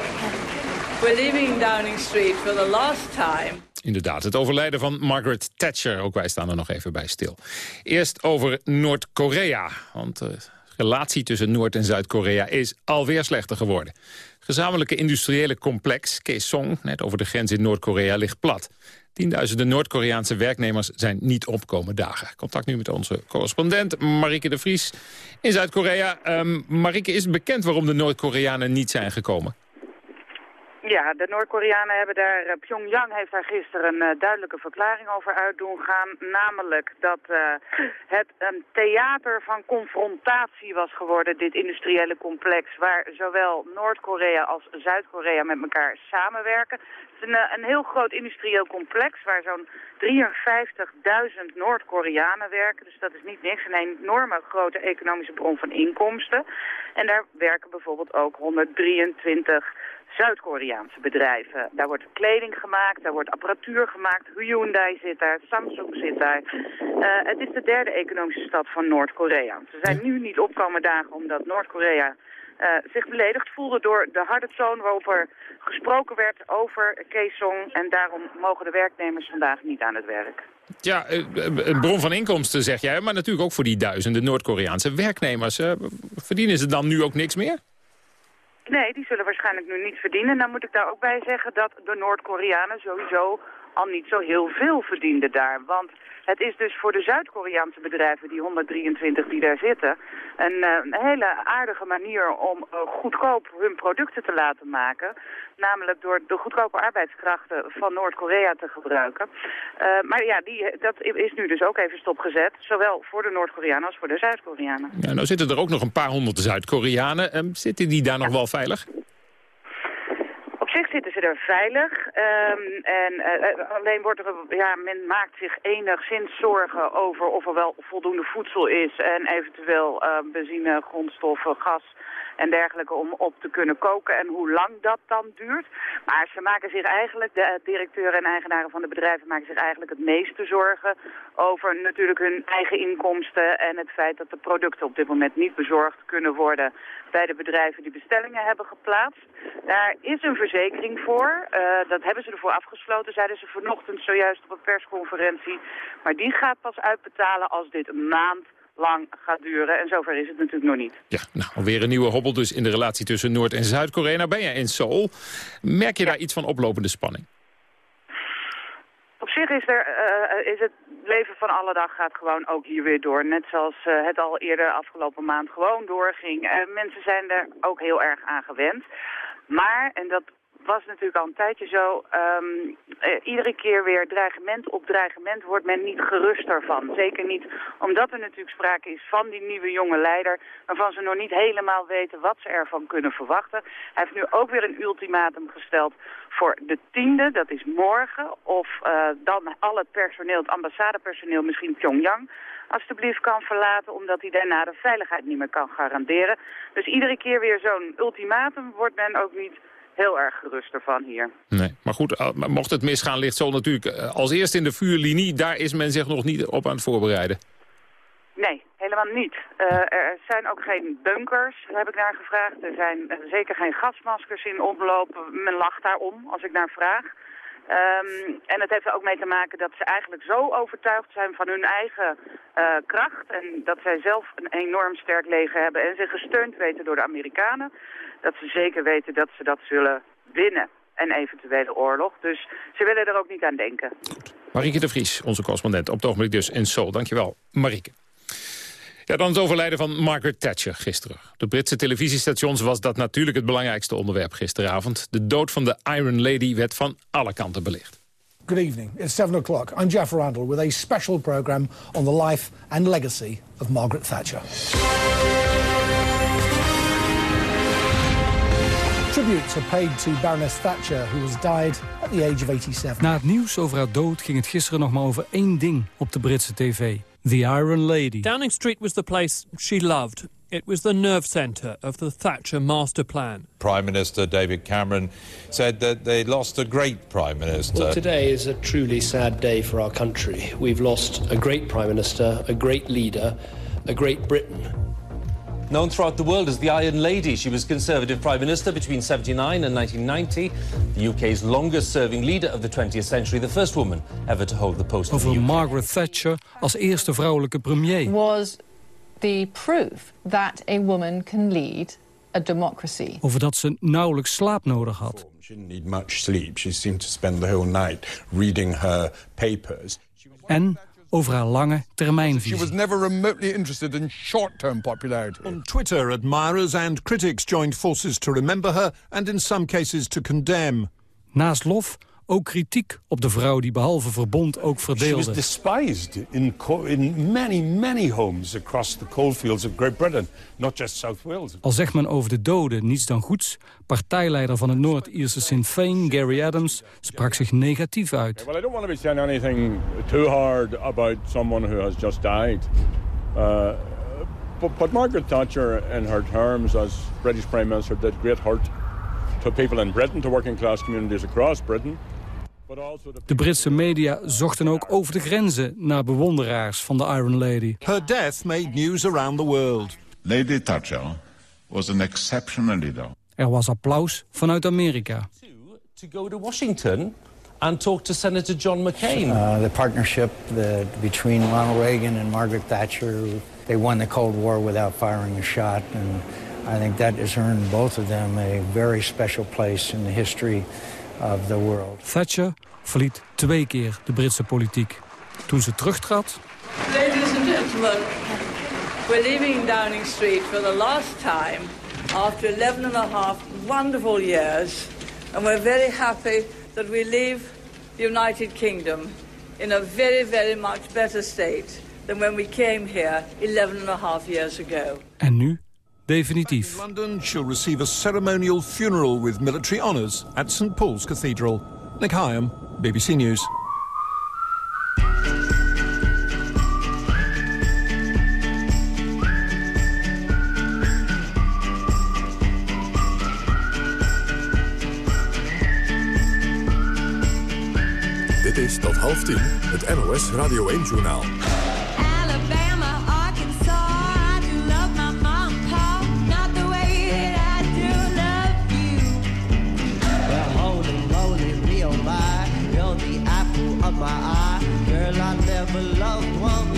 we're leaving Downing Street for the last time. Inderdaad, het overlijden van Margaret Thatcher. Ook wij staan er nog even bij stil. Eerst over Noord-Korea. Want de relatie tussen Noord- en Zuid-Korea is alweer slechter geworden. Gezamenlijke industriële complex Kaesong, net over de grens in Noord-Korea, ligt plat. Tienduizenden Noord-Koreaanse werknemers zijn niet opkomen dagen. Contact nu met onze correspondent Marike de Vries in Zuid-Korea. Um, Marike, is bekend waarom de Noord-Koreanen niet zijn gekomen? Ja, de Noord-Koreanen hebben daar, eh, Pyongyang heeft daar gisteren een eh, duidelijke verklaring over uit doen gaan. Namelijk dat eh, het een theater van confrontatie was geworden, dit industriële complex. Waar zowel Noord-Korea als Zuid-Korea met elkaar samenwerken. Het is een, een heel groot industrieel complex waar zo'n 53.000 Noord-Koreanen werken. Dus dat is niet niks. Een enorme grote economische bron van inkomsten. En daar werken bijvoorbeeld ook 123 Zuid-Koreaanse bedrijven. Daar wordt kleding gemaakt, daar wordt apparatuur gemaakt. Hyundai zit daar, Samsung zit daar. Eh, het is de derde economische stad van Noord-Korea. Ze zijn nu niet opkomen dagen omdat Noord-Korea eh, zich beledigd voelde door de harde toon waarop er gesproken werd over Kaesong. En daarom mogen de werknemers vandaag niet aan het werk. Ja, eh, een bron van inkomsten zeg jij, maar natuurlijk ook voor die duizenden Noord-Koreaanse werknemers. Verdienen ze dan nu ook niks meer? Nee, die zullen waarschijnlijk nu niet verdienen. Dan moet ik daar ook bij zeggen dat de Noord-Koreanen sowieso al niet zo heel veel verdienden daar. Want het is dus voor de Zuid-Koreaanse bedrijven, die 123 die daar zitten, een, eh, een hele aardige manier om eh, goedkoop hun producten te laten maken. Namelijk door de goedkope arbeidskrachten van Noord-Korea te gebruiken. Eh, maar ja, die, dat is nu dus ook even stopgezet. Zowel voor de Noord-Koreanen als voor de Zuid-Koreanen. Nou zitten er ook nog een paar honderd Zuid-Koreanen. Ehm, zitten die daar nog wel veilig? Zitten ze er veilig. Ehm, en eh, alleen wordt er, ja, men maakt zich enigszins zorgen over of er wel voldoende voedsel is en eventueel eh, benzine, grondstoffen, gas en dergelijke om op te kunnen koken en hoe lang dat dan duurt. Maar ze maken zich eigenlijk, de directeuren en eigenaren van de bedrijven maken zich eigenlijk het meeste zorgen over natuurlijk hun eigen inkomsten en het feit dat de producten op dit moment niet bezorgd kunnen worden bij de bedrijven die bestellingen hebben geplaatst. Daar is een verzekering voor. Eh, dat hebben ze ervoor afgesloten, zeiden ze vanochtend zojuist op een persconferentie. Maar die gaat pas uitbetalen als dit een maand lang gaat duren. En zover is het natuurlijk nog niet. Ja, nou, alweer een nieuwe hobbel dus in de relatie tussen Noord- en Zuid-Korea. Nou ben je in Seoul. Merk je daar iets van oplopende spanning? Op zich is, er, eh, is het leven van alle dag gaat gewoon ook hier weer door. Net zoals eh, het al eerder afgelopen maand gewoon doorging. Uh, mensen zijn er ook heel erg aan gewend. Maar, en dat was natuurlijk al een tijdje zo. Um, uh, iedere keer weer dreigement op dreigement wordt men niet geruster van. Zeker niet omdat er natuurlijk sprake is van die nieuwe jonge leider... waarvan ze nog niet helemaal weten wat ze ervan kunnen verwachten. Hij heeft nu ook weer een ultimatum gesteld voor de tiende, dat is morgen. Of uh, dan al het personeel, het ambassadepersoneel, misschien Pyongyang alstublieft kan verlaten... omdat hij daarna de veiligheid niet meer kan garanderen. Dus iedere keer weer zo'n ultimatum wordt men ook niet heel erg gerust ervan hier. Nee, maar goed, mocht het misgaan, ligt zo natuurlijk eh, als eerste in de vuurlinie. Daar is men zich nog niet op aan het voorbereiden. Nee, helemaal niet. Uh, er zijn ook geen bunkers, daar heb ik naar gevraagd. Er zijn zeker geen gasmaskers in omloop. Men lacht daarom, als ik naar vraag. Ehm, en het heeft er ook mee te maken dat ze eigenlijk zo overtuigd zijn van hun eigen eh, kracht. En dat zij zelf een enorm sterk leger hebben en zich gesteund weten door de Amerikanen. Dat ze zeker weten dat ze dat zullen winnen. Een eventuele oorlog. Dus ze willen er ook niet aan denken. Marieke de Vries, onze correspondent. Op het ogenblik dus in Seoul. Dankjewel, Marieke. Ja, dan het overlijden van Margaret Thatcher gisteren. De Britse televisiestations was dat natuurlijk het belangrijkste onderwerp gisteravond. De dood van de Iron Lady werd van alle kanten belicht. Good evening. It's 7 o'clock. I'm Jeff Randall with a special program on the life and legacy of Margaret Thatcher. Tributes are paid to Baroness Thatcher, who has died at the age of 87. Na het nieuws over haar dood ging het gisteren nog maar over één ding op de Britse tv. The Iron Lady. Downing Street was the place she loved. It was the nerve centre of the Thatcher master plan. Prime Minister David Cameron said that they lost a great Prime Minister. Well, today is a truly sad day for our country. We've lost a great Prime Minister, a great leader, a great Britain. Known throughout the world as the Iron Lady, she was Conservative Prime Minister between 79 and 1990, the UK's longest-serving leader of the 20th century, the first woman ever to hold the post Over Margaret Thatcher als eerste vrouwelijke premier. Was the proof that a woman can lead a democracy. Over dat ze nauwelijks slaap nodig had. She didn't need much sleep. She seemed to spend the whole night reading her papers. En over haar lange termijnvisie. She was never remotely interested in short-term popularity. On Twitter, admirers and critics joined forces to remember her and in some cases to condemn. Naast lof ook kritiek op de vrouw die behalve verbond ook verdeelde. She was despised in, in many, many homes across the coalfields of Great Britain, not just South Wales. Al zegt men over de doden niets dan goeds, partijleider van het Noord-Ierse Sinn Féin, Gary Adams, sprak zich negatief uit. Well, I don't want to be saying anything too hard about someone who has just died. Uh, but, but Margaret Thatcher, in her terms as British Prime Minister, did great hurt to people in Britain, to working class communities across Britain. De Britse media zochten ook over de grenzen naar bewonderaars van de Iron Lady. Her death made news around the world. Lady Thatcher was an exceptional leader. Er was applaus vanuit Amerika. To go to Washington and talk to Senator John McCain. Uh, the partnership the, between Ronald Reagan and Margaret Thatcher, they won the Cold War without firing a shot. And I think that has earned both of them a very special place in the history of the world. Thatcher verliet twee keer de Britse politiek. Toen ze terugtrad... Ladies and gentlemen, we're leaving Downing Street for the last time after 11 and a half wonderful years. And we're very happy that we leave the United Kingdom in a very, very much better state than when we came here 11 and a half years ago. En nu definitief. London she'll receive a ceremonial funeral with military honours at St Paul's Cathedral. Nick Hyam, BBC News. Dit is tot half tien het NOS Radio 1-journaal. My eye. Girl, I never loved one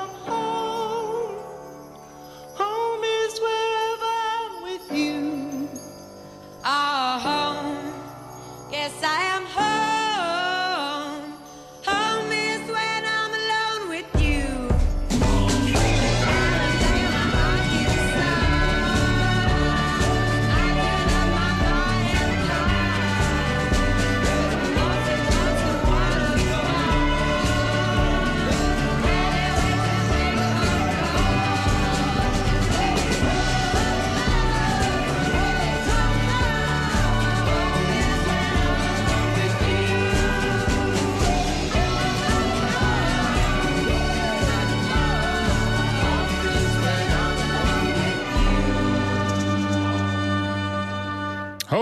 let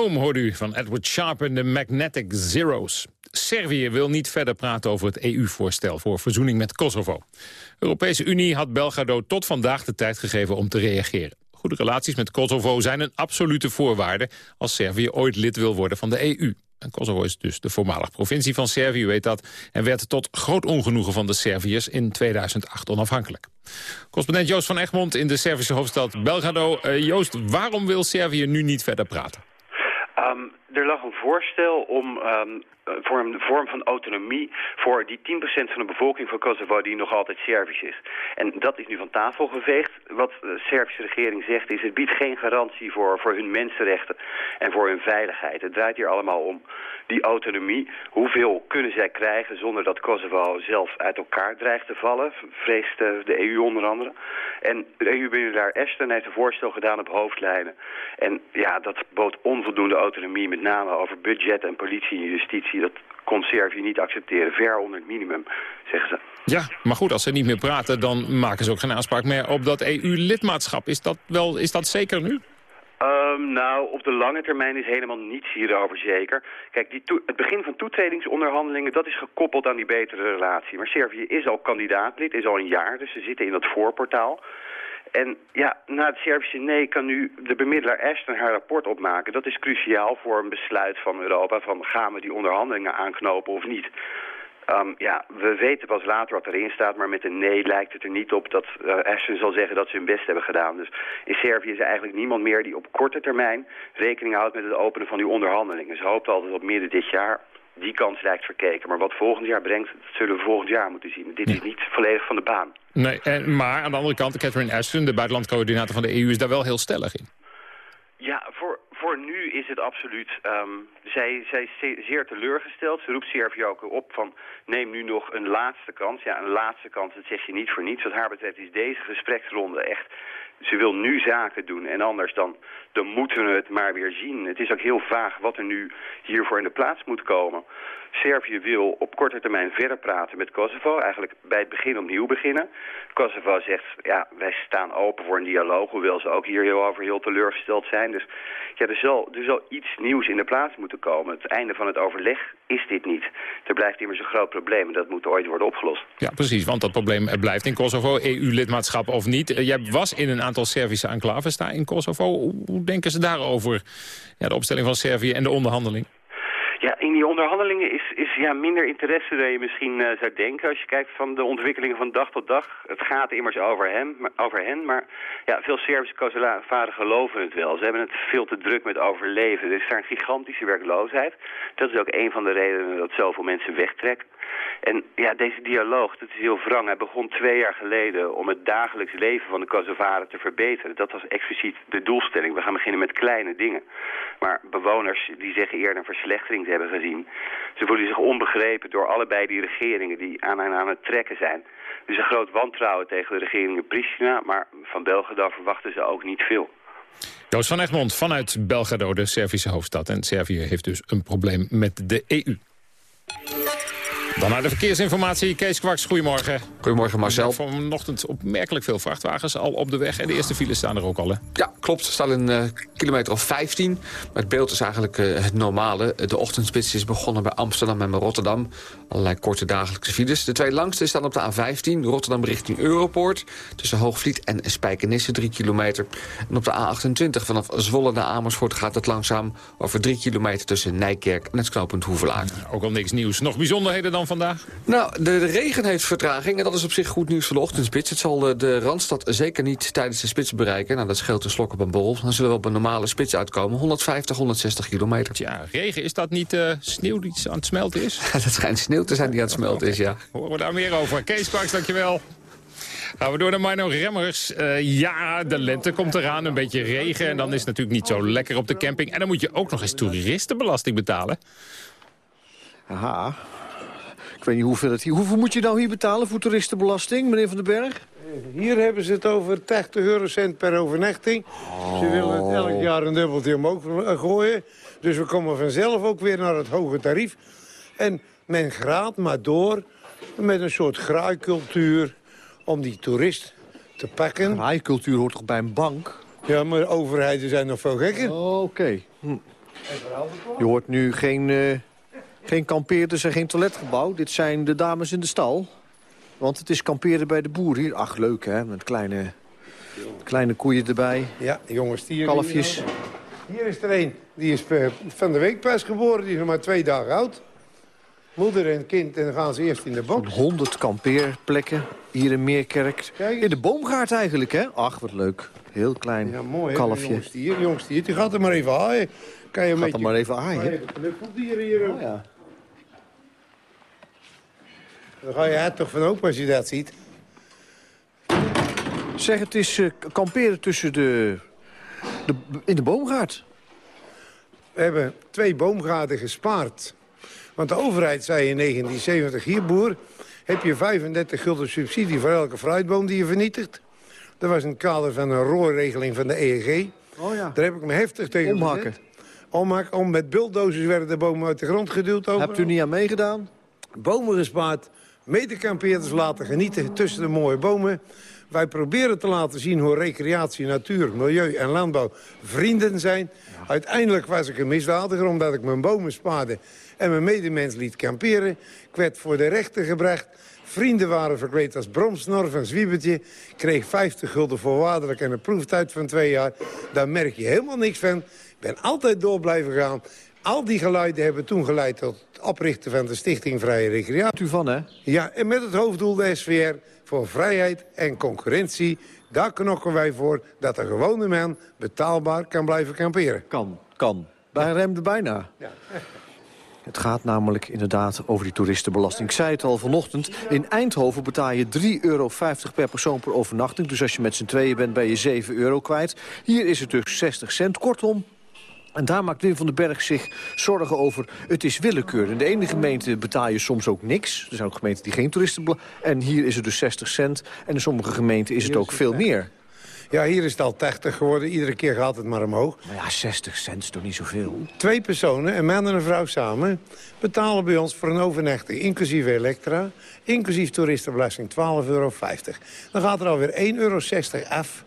Home hoorde u van Edward Sharp en de Magnetic Zeros. Servië wil niet verder praten over het EU-voorstel voor verzoening met Kosovo. De Europese Unie had Belgrado tot vandaag de tijd gegeven om te reageren. Goede relaties met Kosovo zijn een absolute voorwaarde... als Servië ooit lid wil worden van de EU. En Kosovo is dus de voormalige provincie van Servië, weet dat... en werd tot groot ongenoegen van de Serviërs in 2008 onafhankelijk. Correspondent Joost van Egmond in de Servische hoofdstad Belgrado. Eh, Joost, waarom wil Servië nu niet verder praten? Ehm, er lag een voorstel om ehm, voor een vorm van autonomie voor die 10% van de bevolking van Kosovo die nog altijd Servisch is. En dat is nu van tafel geveegd. Wat de Servische regering zegt is het biedt geen garantie voor, voor hun mensenrechten en voor hun veiligheid. Het draait hier allemaal om die autonomie. Hoeveel kunnen zij krijgen zonder dat Kosovo zelf uit elkaar dreigt te vallen, vreest eh, de EU onder andere. En de EU-bemiddelaar Ashton heeft een voorstel gedaan op hoofdlijnen. En ja, dat bood onvoldoende autonomie, met name over budget en politie en justitie. Dat kon Servië niet accepteren, ver onder het minimum, zeggen ze. Ja, maar goed, als ze niet meer praten... dan maken ze ook geen aanspraak meer op dat EU-lidmaatschap. Is dat, wel, is dat zeker nu? Ehm, nou, op de lange termijn is helemaal niets hierover zeker. Kijk, die het begin van toetredingsonderhandelingen, dat is gekoppeld aan die betere relatie. Maar Servië is al kandidaatlid, is al een jaar, dus ze zitten in dat voorportaal. En ja, na het Servische nee kan nu de bemiddelaar Ashton haar rapport opmaken. Dat is cruciaal voor een besluit van Europa van gaan we die onderhandelingen aanknopen of niet. Ehm, ja, we weten pas later wat erin staat, maar met een nee lijkt het er niet op dat eh, Ashton zal zeggen dat ze hun best hebben gedaan. Dus in Servië is er eigenlijk niemand meer die op korte termijn rekening houdt met het openen van die onderhandelingen. Ze hoopt altijd op midden dit jaar. Die kans lijkt verkeken. Maar wat volgend jaar brengt, dat zullen we volgend jaar moeten zien. Dit is niet volledig van de baan. Nee, en, maar aan de andere kant, Catherine Ashton, de buitenlandcoördinator van de EU... is daar wel heel stellig in. Ja, voor, voor nu is het absoluut. ehm, zij, zij is ze- zeer teleurgesteld. Ze roept Servië ook op van neem nu nog een laatste kans. Ja, een laatste kans, dat zeg je niet voor niets. Wat haar betreft is deze gespreksronde echt... Ze wil nu zaken doen en anders dan, dan moeten we het maar weer zien. Het is ook heel vaag wat er nu hiervoor in de plaats moet komen. Servië wil op korte termijn verder praten met Kosovo. Eigenlijk bij het begin opnieuw beginnen. Kosovo zegt, ja, wij staan open voor een dialoog. Hoewel ze ook hier heel over heel teleurgesteld zijn. Dus ja, er zal, er zal iets nieuws in de plaats moeten komen. Het einde van het overleg is dit niet. Er blijft immers een groot probleem en dat moet ooit worden opgelost. Ja, precies, want dat probleem eh, blijft in Kosovo, EU-lidmaatschap of niet. Eh, Jij was in een aantal Servische enclaves daar in Kosovo. Hoe denken ze daarover, ja, de opstelling van Servië en de onderhandeling? Ja, in die onderhandelingen is, is ja, minder interesse dan je misschien eh, zou denken als je kijkt van de ontwikkelingen van dag tot dag. Het gaat immers over, hem, over hen, maar ja, veel Servische Kosovaren geloven het wel. Ze hebben het veel te druk met overleven. Er is daar een gigantische werkloosheid. Dat is ook een van de redenen dat zoveel mensen wegtrekken. En ja, deze dialoog, dat is heel wrang. Hij begon twee jaar geleden om het dagelijks leven van de Kosovaren te verbeteren. Dat was expliciet de doelstelling. We gaan beginnen met kleine dingen. Maar bewoners die zeggen eerder een verslechtering te hebben gezien. Ze voelen zich onbegrepen door allebei die regeringen die aan en aan het trekken zijn. Dus een groot wantrouwen tegen de regering in Pristina. Maar van Belgrado verwachten ze ook niet veel. Joost van Egmond vanuit Belgrado, de Servische hoofdstad. En Servië heeft dus een probleem met de EU. Dan naar de verkeersinformatie. Kees Kwaks, goedemorgen. Goedemorgen Marcel. Vanochtend opmerkelijk veel vrachtwagens al op de weg. En de eerste files staan er ook al, hè? Ja, klopt. Er staat een eh, kilometer of 15. Maar het beeld is eigenlijk eh, het normale. De ochtendspits is begonnen bij Amsterdam en bij Rotterdam. Allerlei korte dagelijkse files. De twee langste staan op de A15. Rotterdam richting Europoort. Tussen Hoogvliet en Spijkenisse 3 kilometer. En op de A28 vanaf Zwolle naar Amersfoort gaat het langzaam... over 3 kilometer tussen Nijkerk en het knooppunt Hoevelaken. Ook al niks nieuws. Nog bijzonderheden dan vandaag? Nou, de, de regen heeft vertraging en dat is op zich goed nieuws voor de ochtendspits. Het zal eh, de Randstad zeker niet tijdens de spits bereiken. Nou, dat scheelt een slok op een borrel. Dan zullen we op een normale spits uitkomen. 150, 160 kilometer. Ja, regen, is dat niet eh, sneeuw die aan het smelten is? dat schijnt sneeuw te zijn die aan het smelten is, ja. Horen we daar meer over. Kees Kwaks, dankjewel. Gaan we door naar Mino Remmers. Eh, ja, de lente komt eraan, een beetje regen. En dan is het natuurlijk niet zo lekker op de camping. En dan moet je ook nog eens toeristenbelasting betalen. Aha. Ik weet niet hoeveel het hier... Hoeveel moet je nou hier betalen voor toeristenbelasting, meneer Van den Berg? Hier hebben ze het over 80 eurocent per overnachting. Ze willen het elk jaar een dubbeltje omhoog eh, gooien. Dus we komen vanzelf ook weer naar het hoge tarief. En men graadt maar door met een soort graaikultuur om die toerist te pakken. Graaikultuur hoort toch bij een bank? Ja, maar overheden zijn nog veel gekker. Oh, Oké. Hm. Je hoort nu geen, eh, geen kampeerders en geen toiletgebouw. Dit zijn de dames in de stal. Want het is kamperen bij de boer hier. Ach, leuk hè, met kleine, kleine koeien erbij. Ja, jongens, die Kalfjes. Hier is er een, die is eh, van de week pas geboren. Die is nog maar twee dagen oud. Moeder en kind, en dan gaan ze eerst in de box. 100 kampeerplekken hier in Meerkerk. In de boomgaard eigenlijk, hè? Ach, wat leuk. Heel klein Ja, mooi kalfje. jongstier, jongstier. Die gaat er maar even aaien. Kan je een Gaat beetje... er maar even aaien. Even knuffeldieren hier. Oh, ja. Dan ga je het toch van open als je dat ziet. Zeg, het is eh, kamperen tussen de, de... in de boomgaard. We hebben twee boomgaarden gespaard. Want de overheid zei in 1970, hier boer, heb je 35 gulden subsidie voor elke fruitboom die je vernietigt. Dat was een kader van een roorregeling van de EEG. Oh ja. Daar heb ik me heftig tegen Omhakken. Omhakken. Om met bulldozers werden de bomen uit de grond geduwd. Overal. Hebt u niet aan meegedaan? Bomen gespaard, medekampeerders laten genieten tussen de mooie bomen. Wij proberen te laten zien hoe recreatie, natuur, milieu en landbouw vrienden zijn. Uiteindelijk was ik een misdadiger omdat ik mijn bomen spaarde en mijn medemens liet kamperen. Ik werd voor de rechter gebracht. Vrienden waren verkleed als Bromsnor van Zwiebertje. Kreeg 50 gulden voorwaardelijk en een proeftijd van twee jaar. Daar merk je helemaal niks van. Ik ben altijd door blijven gaan. Al die geluiden hebben toen geleid tot het oprichten van de Stichting Vrije Recreatie. U van, hè? Ja, en met het hoofddoel de SVR voor vrijheid en concurrentie. Daar knokken wij voor dat de gewone man betaalbaar kan blijven kamperen. Kan, kan. Bij remde bijna. Het gaat namelijk inderdaad over die toeristenbelasting. Ik zei het al vanochtend. In Eindhoven betaal je 3,50 euro per persoon per overnachting. Dus als je met z'n tweeën bent, ben je 7 euro kwijt. Hier is het dus 60 cent. Kortom, en daar maakt Wim van den Berg zich zorgen over. Het is willekeur. In de ene gemeente betaal je soms ook niks. Er zijn ook gemeenten die geen toeristen... En hier is het dus 60 cent. En in sommige gemeenten is het ook veel meer. Ja, hier is het al 80 geworden. Iedere keer gaat het maar omhoog. Maar ja, 60 cent is toch niet zoveel? Twee personen, een man en een vrouw samen... betalen bij ons voor een overnachting, inclusief elektra... inclusief toeristenbelasting 12,50 euro. Dan gaat er alweer 1,60 euro af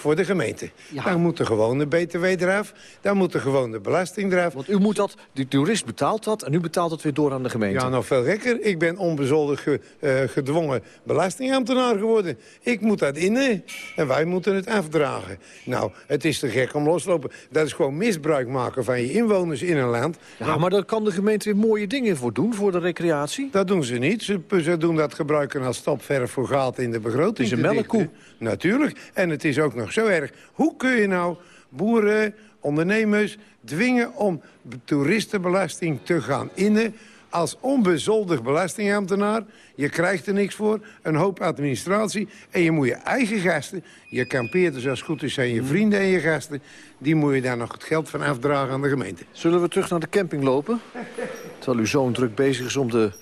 voor de gemeente. Dan moet de gewone btw eraf. Dan moet de gewone belasting eraf. Want u moet dat, die toerist betaalt dat en u betaalt het weer door aan de gemeente. Ja, nog veel gekker. Ik ben onbezoldigd ge- eh, gedwongen belastingambtenaar geworden. Ik moet dat innen en wij moeten het afdragen. Nou, het is te gek om loslopen. Dat is gewoon misbruik maken van je inwoners in een land. Ja, maar daar kan de gemeente weer mooie dingen voor doen, voor de recreatie. Dat doen ze niet. Ze, ze doen dat gebruiken als stopverf voor gaten in de begroting. Het is een melkkoe. Natuurlijk. En het is ook nog zo erg. Hoe kun je nou boeren, ondernemers dwingen om toeristenbelasting te gaan innen... als onbezoldigd belastingambtenaar? Je krijgt er niks voor, een hoop administratie... en je moet je eigen gasten, je kampeerders als het goed is... zijn je vrienden en je gasten... die moet je daar nog het geld van afdragen aan de gemeente. Zullen we terug naar de camping lopen? Terwijl uw zoon druk bezig is om de,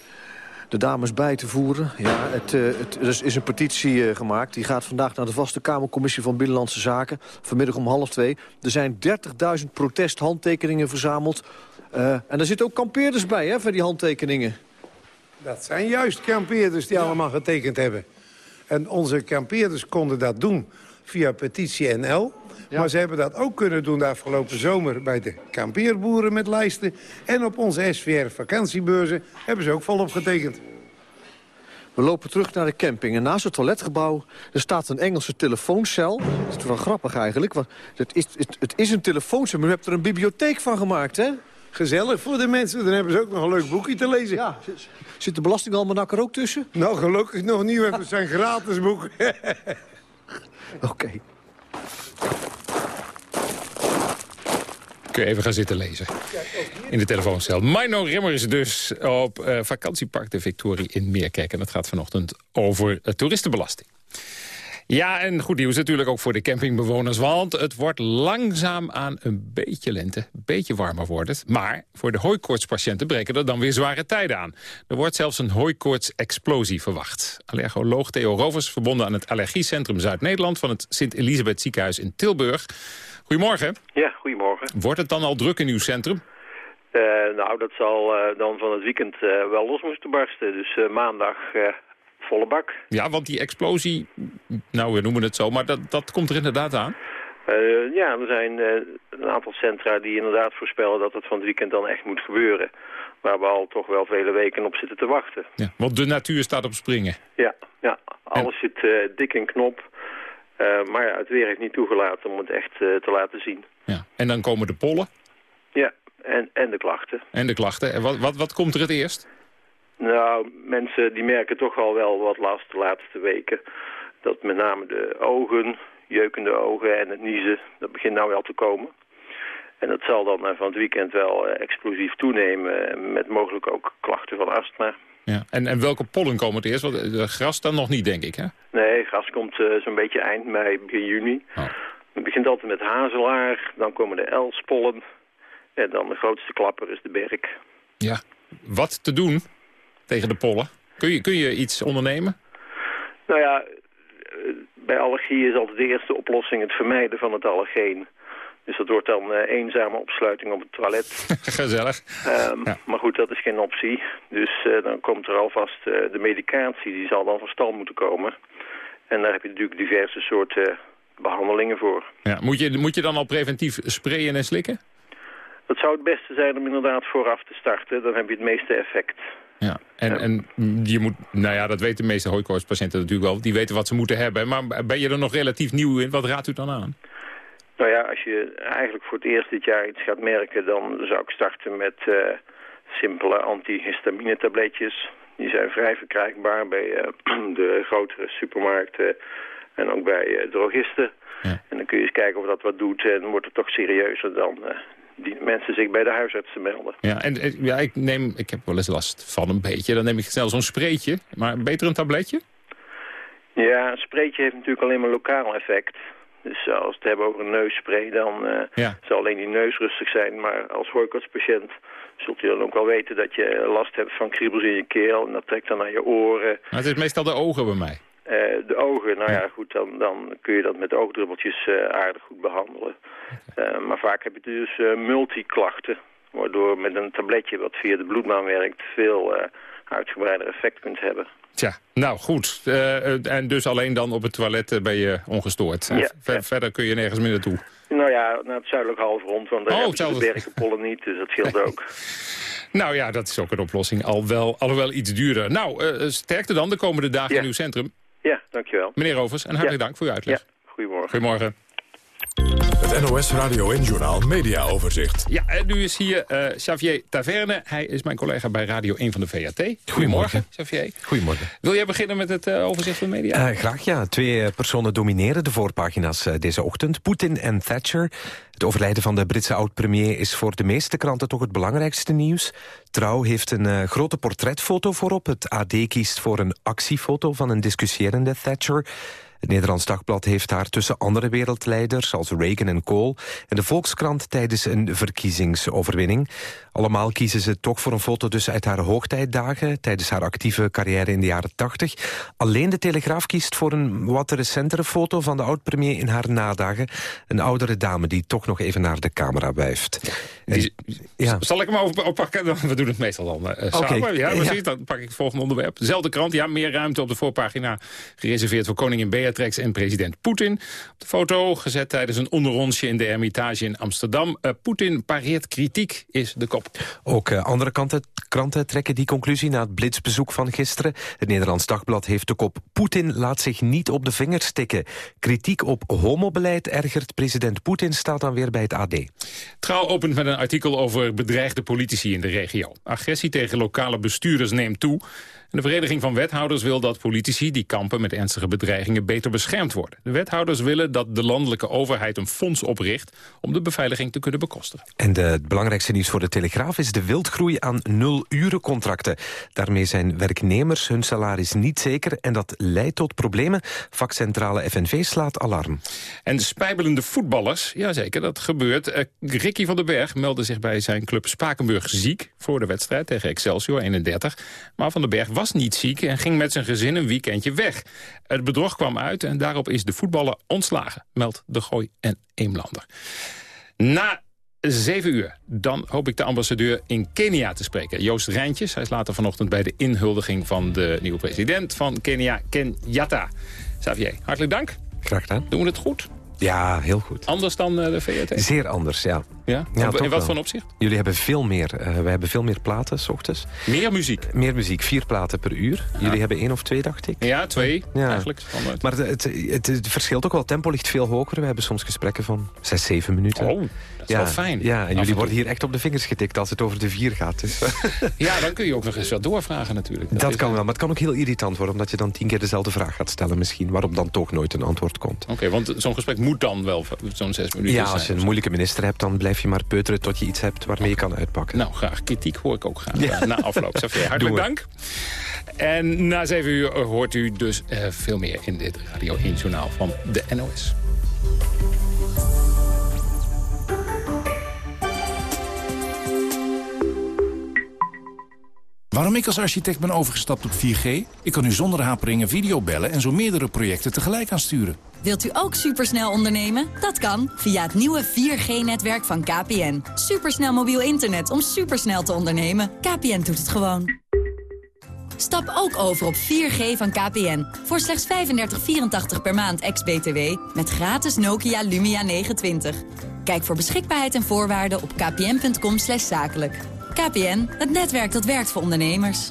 de dames bij te voeren. Ja, het, eh, het, er is- een petitie eh, gemaakt. Die gaat vandaag naar de vaste Kamercommissie van Binnenlandse Zaken. Vanmiddag om half twee. Er zijn 30.000 protesthandtekeningen verzameld. Eh, en er zitten ook kampeerders bij, hè, van die handtekeningen. Dat zijn juist kampeerders die allemaal getekend hebben. En onze kampeerders konden dat doen via petitie NL. Maar ze hebben dat ook kunnen doen de afgelopen zomer... bij de kampeerboeren met lijsten. En op onze SVR vakantiebeurzen hebben ze ook volop getekend. We lopen terug naar de camping en naast het toiletgebouw... er staat een Engelse telefooncel. Dat is wel grappig eigenlijk. want Het is, het, het is een telefooncel, maar u hebt er een bibliotheek van gemaakt, hè? Gezellig voor de mensen. Dan hebben ze ook nog een leuk boekje te lezen. Ja. Zit de belastingalmanak er ook tussen? Nou, gelukkig nog niet. want Het zijn gratis boeken. Oké. Kun je even gaan zitten lezen. In de telefooncel. Mino Rimmer is dus op eh, vakantiepark de Victorie in Meerkerk. En dat gaat vanochtend over eh, toeristenbelasting. Ja, en goed nieuws natuurlijk ook voor de campingbewoners. Want het wordt langzaam aan een beetje lente. Een beetje warmer wordt het. Maar voor de hooikoortspatiënten breken er dan weer zware tijden aan. Er wordt zelfs een hooikoortsexplosie verwacht. Allergoloog Theo Rovers, verbonden aan het Allergiecentrum Zuid-Nederland... van het Sint-Elisabeth ziekenhuis in Tilburg. Goedemorgen. Ja, goedemorgen. Wordt het dan al druk in uw centrum? Eh, nou, dat zal eh, dan van het weekend eh, wel los moeten barsten. Dus maandag volle bak. Ja, want die explosie, nou we noemen het zo, maar dat, dat komt er inderdaad aan. Eh, ja, er zijn eh, een aantal centra die inderdaad voorspellen dat het van het weekend dan echt moet gebeuren. Waar we al toch wel vele weken op zitten te wachten. Ja, want de natuur staat op springen. Ja, ja alles zit eh, dik in knop. Maar ja, het weer heeft niet toegelaten om het echt te laten zien. Ja. En dan komen de pollen Ja, en, en de klachten. en de klachten. En wat, wat, wat komt er het eerst? Nou, mensen die merken toch al wel wat last de laatste weken. Dat met name de ogen, jeukende ogen en het niezen, dat begint nou wel te komen. En dat zal dan eh, van het weekend wel eh, explosief toenemen, eh, met mogelijk ook klachten van astma. Ja. En, en welke pollen komen het eerst? Want eh, gras dan nog niet, denk ik, hè? Nee, gras komt zo'n beetje eind mei, begin juni. Het begint altijd met hazelaar, dan komen de elspollen. En dan de grootste klapper is de berk. Ja. Wat te doen tegen de pollen? Kun je, kun je iets ondernemen? Nou ja, eh, bij allergie is altijd de eerste oplossing het vermijden van het allergeen. Dus dat wordt dan eh, eenzame opsluiting op het toilet. Gezellig. Ehm, Maar goed, dat is geen optie. Dus eh, dan komt er alvast de medicatie, die zal dan van stal moeten komen. En daar heb je natuurlijk diverse soorten behandelingen voor. Ja. Moet, je, moet je dan al preventief sprayen en slikken? Het zou het beste zijn om inderdaad vooraf te starten. Dan heb je het meeste effect. Ja. En, en je moet, nou ja, dat weten de meeste hooikoortspatiënten natuurlijk wel. Die weten wat ze moeten hebben. Maar ben je er nog relatief nieuw in? Wat raadt u dan aan? Nou ja, als je eigenlijk voor het eerst dit jaar iets gaat merken... dan zou ik starten met eh, simpele antihistamine tabletjes. Die zijn vrij verkrijgbaar bij eh, de grotere supermarkten en ook bij eh, drogisten. En dan kun je eens kijken of dat wat doet. En wordt het toch serieuzer dan die mensen zich bij de huisartsen melden. Ja, en eh, ja, ik, neem, ik heb wel eens last van een beetje. Dan neem ik snel zo'n spreetje. Maar beter een tabletje? Ja, een spreetje heeft natuurlijk alleen maar lokaal effect. Dus als we het hebben over een neusspray, dan eh, Ja. zal alleen die neus rustig zijn. Maar als hooikoortspatiënt zult u dan ook wel weten dat je last hebt van kriebels in je keel. En dat trekt dan naar je oren. Maar het is meestal de ogen bij mij. Eh, de ogen, nou ja, goed, dan, dan kun je dat met oogdruppeltjes eh, aardig goed behandelen. Eh, maar vaak heb je dus multiklachten, waardoor met een tabletje wat via de bloedbaan werkt veel uitgebreider effect kunt hebben. Tja, nou goed. En dus alleen dan op het toilet ben je ongestoord. Ja, ver- Verder kun je nergens meer naartoe. Nou ja, naar het zuidelijk halfrond, want daar Oh, hebben ze de bergenpollen niet, dus dat scheelt ook. Nou ja, dat is ook een oplossing. Al wel, alhoewel iets duurder. Nou, sterkte dan de komende dagen in uw centrum. Ja, dankjewel. Meneer Rovers, en hartelijk Ja. dank voor uw uitleg. Goedemorgen. Goedemorgen. Het NOS Radio en Journaal Media Overzicht. Ja, en nu is hier eh, Xavier Taverne. Hij is mijn collega bij Radio 1 van de VRT. Goedemorgen, Xavier. Goedemorgen. Wil jij beginnen met het eh, overzicht van de media? Eh, graag, ja. Twee personen domineren de voorpagina's eh, deze ochtend. Poetin en Thatcher. Het overlijden van de Britse oud-premier is voor de meeste kranten toch het belangrijkste nieuws. Trouw heeft een eh, grote portretfoto voorop. Het AD kiest voor een actiefoto van een discussiërende Thatcher. Het Nederlands Dagblad heeft haar tussen andere wereldleiders... als Reagan en Kohl en de Volkskrant tijdens een verkiezingsoverwinning. Allemaal kiezen ze toch voor een foto dus uit haar hoogtijdagen... tijdens haar actieve carrière in de jaren 80. Alleen de Telegraaf kiest voor een wat recentere foto... van de oud-premier in haar nadagen. Een oudere dame die toch nog even naar de camera wuift. Die, Zal ik hem over, oppakken? We doen het meestal dan uh, samen. Ja, precies. Dan pak ik het volgende onderwerp. Dezelfde krant, ja, meer ruimte op de voorpagina... gereserveerd voor koningin Beatrix en president Poetin. Op de foto, gezet tijdens een onderrondje in de Hermitage in Amsterdam. Uh, Poetin pareert kritiek, is de kop. Ook uh, andere kranten trekken die conclusie na het blitsbezoek van gisteren. Het Nederlands Dagblad heeft de kop... Poetin laat zich niet op de vingers tikken. Kritiek op homobeleid ergert president Poetin... staat dan weer bij het AD. Trouw opent met een artikel over bedreigde politici in de regio. Agressie tegen lokale bestuurders neemt toe. De Vereniging van Wethouders wil dat politici die kampen met ernstige bedreigingen beter beschermd worden. De wethouders willen dat de landelijke overheid een fonds opricht om de beveiliging te kunnen bekostigen. En de, het belangrijkste nieuws voor de Telegraaf is de wildgroei aan nul-urencontracten. Daarmee zijn werknemers hun salaris niet zeker en dat leidt tot problemen. Vakcentrale FNV slaat alarm. En de spijbelende voetballers, jazeker, dat gebeurt. Uh, Ricky van den Berg meldde zich bij zijn club Spakenburg ziek voor de wedstrijd tegen Excelsior 31. Maar Van den Berg was niet ziek en ging met zijn gezin een weekendje weg. Het bedrog kwam uit en daarop is de voetballer ontslagen, meldt de Gooi en Eemlander. Na zeven uur, dan hoop ik de ambassadeur in Kenia te spreken. Joost Rijntjes, hij is later vanochtend bij de inhuldiging van de nieuwe president van Kenia, Kenyatta. Xavier, hartelijk dank. Graag gedaan. Doen we het goed? Ja, heel goed. Anders dan uh, de VRT? Zeer anders, ja. Ja? ja in wat voor opzicht? Jullie hebben veel meer. Uh, wij hebben veel meer platen, s ochtends. Meer muziek? Meer muziek. Vier platen per uur. Jullie ja. hebben één of twee, dacht ik. Ja, twee ja. eigenlijk. Standaard. Maar het, het, het, verschilt ook wel. Het tempo ligt veel hoger. We hebben soms gesprekken van zes, zeven minuten. Oh, dat is ja, wel fijn. Ja, en jullie worden hier echt op de vingers getikt als het over de vier gaat. Dus. ja, dan kun je ook nog eens wat doorvragen natuurlijk. Dat, dat kan wel, maar het kan ook heel irritant worden... omdat je dan tien keer dezelfde vraag gaat stellen misschien... waarop dan toch nooit een antwoord komt. Oké, okay, want zo'n gesprek moet dan wel zo'n zes minuten Ja, als je een moeilijke minister hebt... dan blijf je maar peuteren tot je iets hebt waarmee je kan uitpakken. Nou, graag. Kritiek hoor ik ook graag. Ja. Na afloop. Xavier, hartelijk dank. En na zeven uur hoort u dus uh, veel meer in dit Radio 1 Journaal van de NOS. Waarom ik als architect ben overgestapt op 4G? Ik kan u zonder haperingen videobellen en zo meerdere projecten tegelijk aansturen. Wilt u ook supersnel ondernemen? Dat kan via het nieuwe 4G-netwerk van KPN. Supersnel mobiel internet om supersnel te ondernemen. KPN doet het gewoon. Stap ook over op 4G van KPN. Voor slechts 35,84 per maand ex-BTW. Met gratis Nokia Lumia 920. Kijk voor beschikbaarheid en voorwaarden op kpn.com zakelijk. KPN, het netwerk dat werkt voor ondernemers.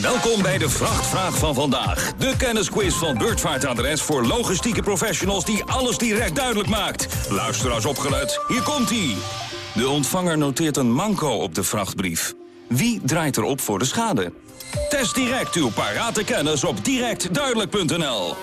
Welkom bij de Vrachtvraag van vandaag. De kennisquiz van Beurtvaartadres voor logistieke professionals... die alles direct duidelijk maakt. Luister als opgelet. Hier komt-ie. De ontvanger noteert een manco op de vrachtbrief. Wie draait erop voor de schade? Test direct uw parate kennis op directduidelijk.nl.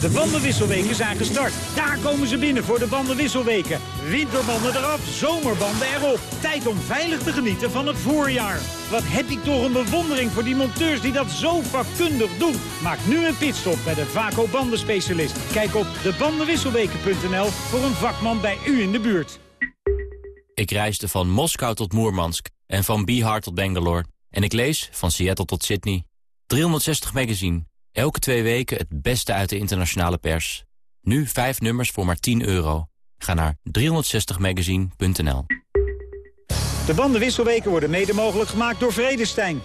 De bandenwisselweken zijn gestart. Daar komen ze binnen voor de bandenwisselweken. Winterbanden eraf, zomerbanden erop. Tijd om veilig te genieten van het voorjaar. Wat heb ik toch een bewondering voor die monteurs die dat zo vakkundig doen. Maak nu een pitstop bij de Vaco bandenspecialist. Kijk op debandenwisselweken.nl voor een vakman bij u in de buurt. Ik reisde van Moskou tot Moermansk en van Bihar tot Bangalore. En ik lees van Seattle tot Sydney. 360 magazine. Elke twee weken het beste uit de internationale pers. Nu vijf nummers voor maar 10 euro. Ga naar 360magazine.nl De bandenwisselweken worden mede mogelijk gemaakt door Vredestein.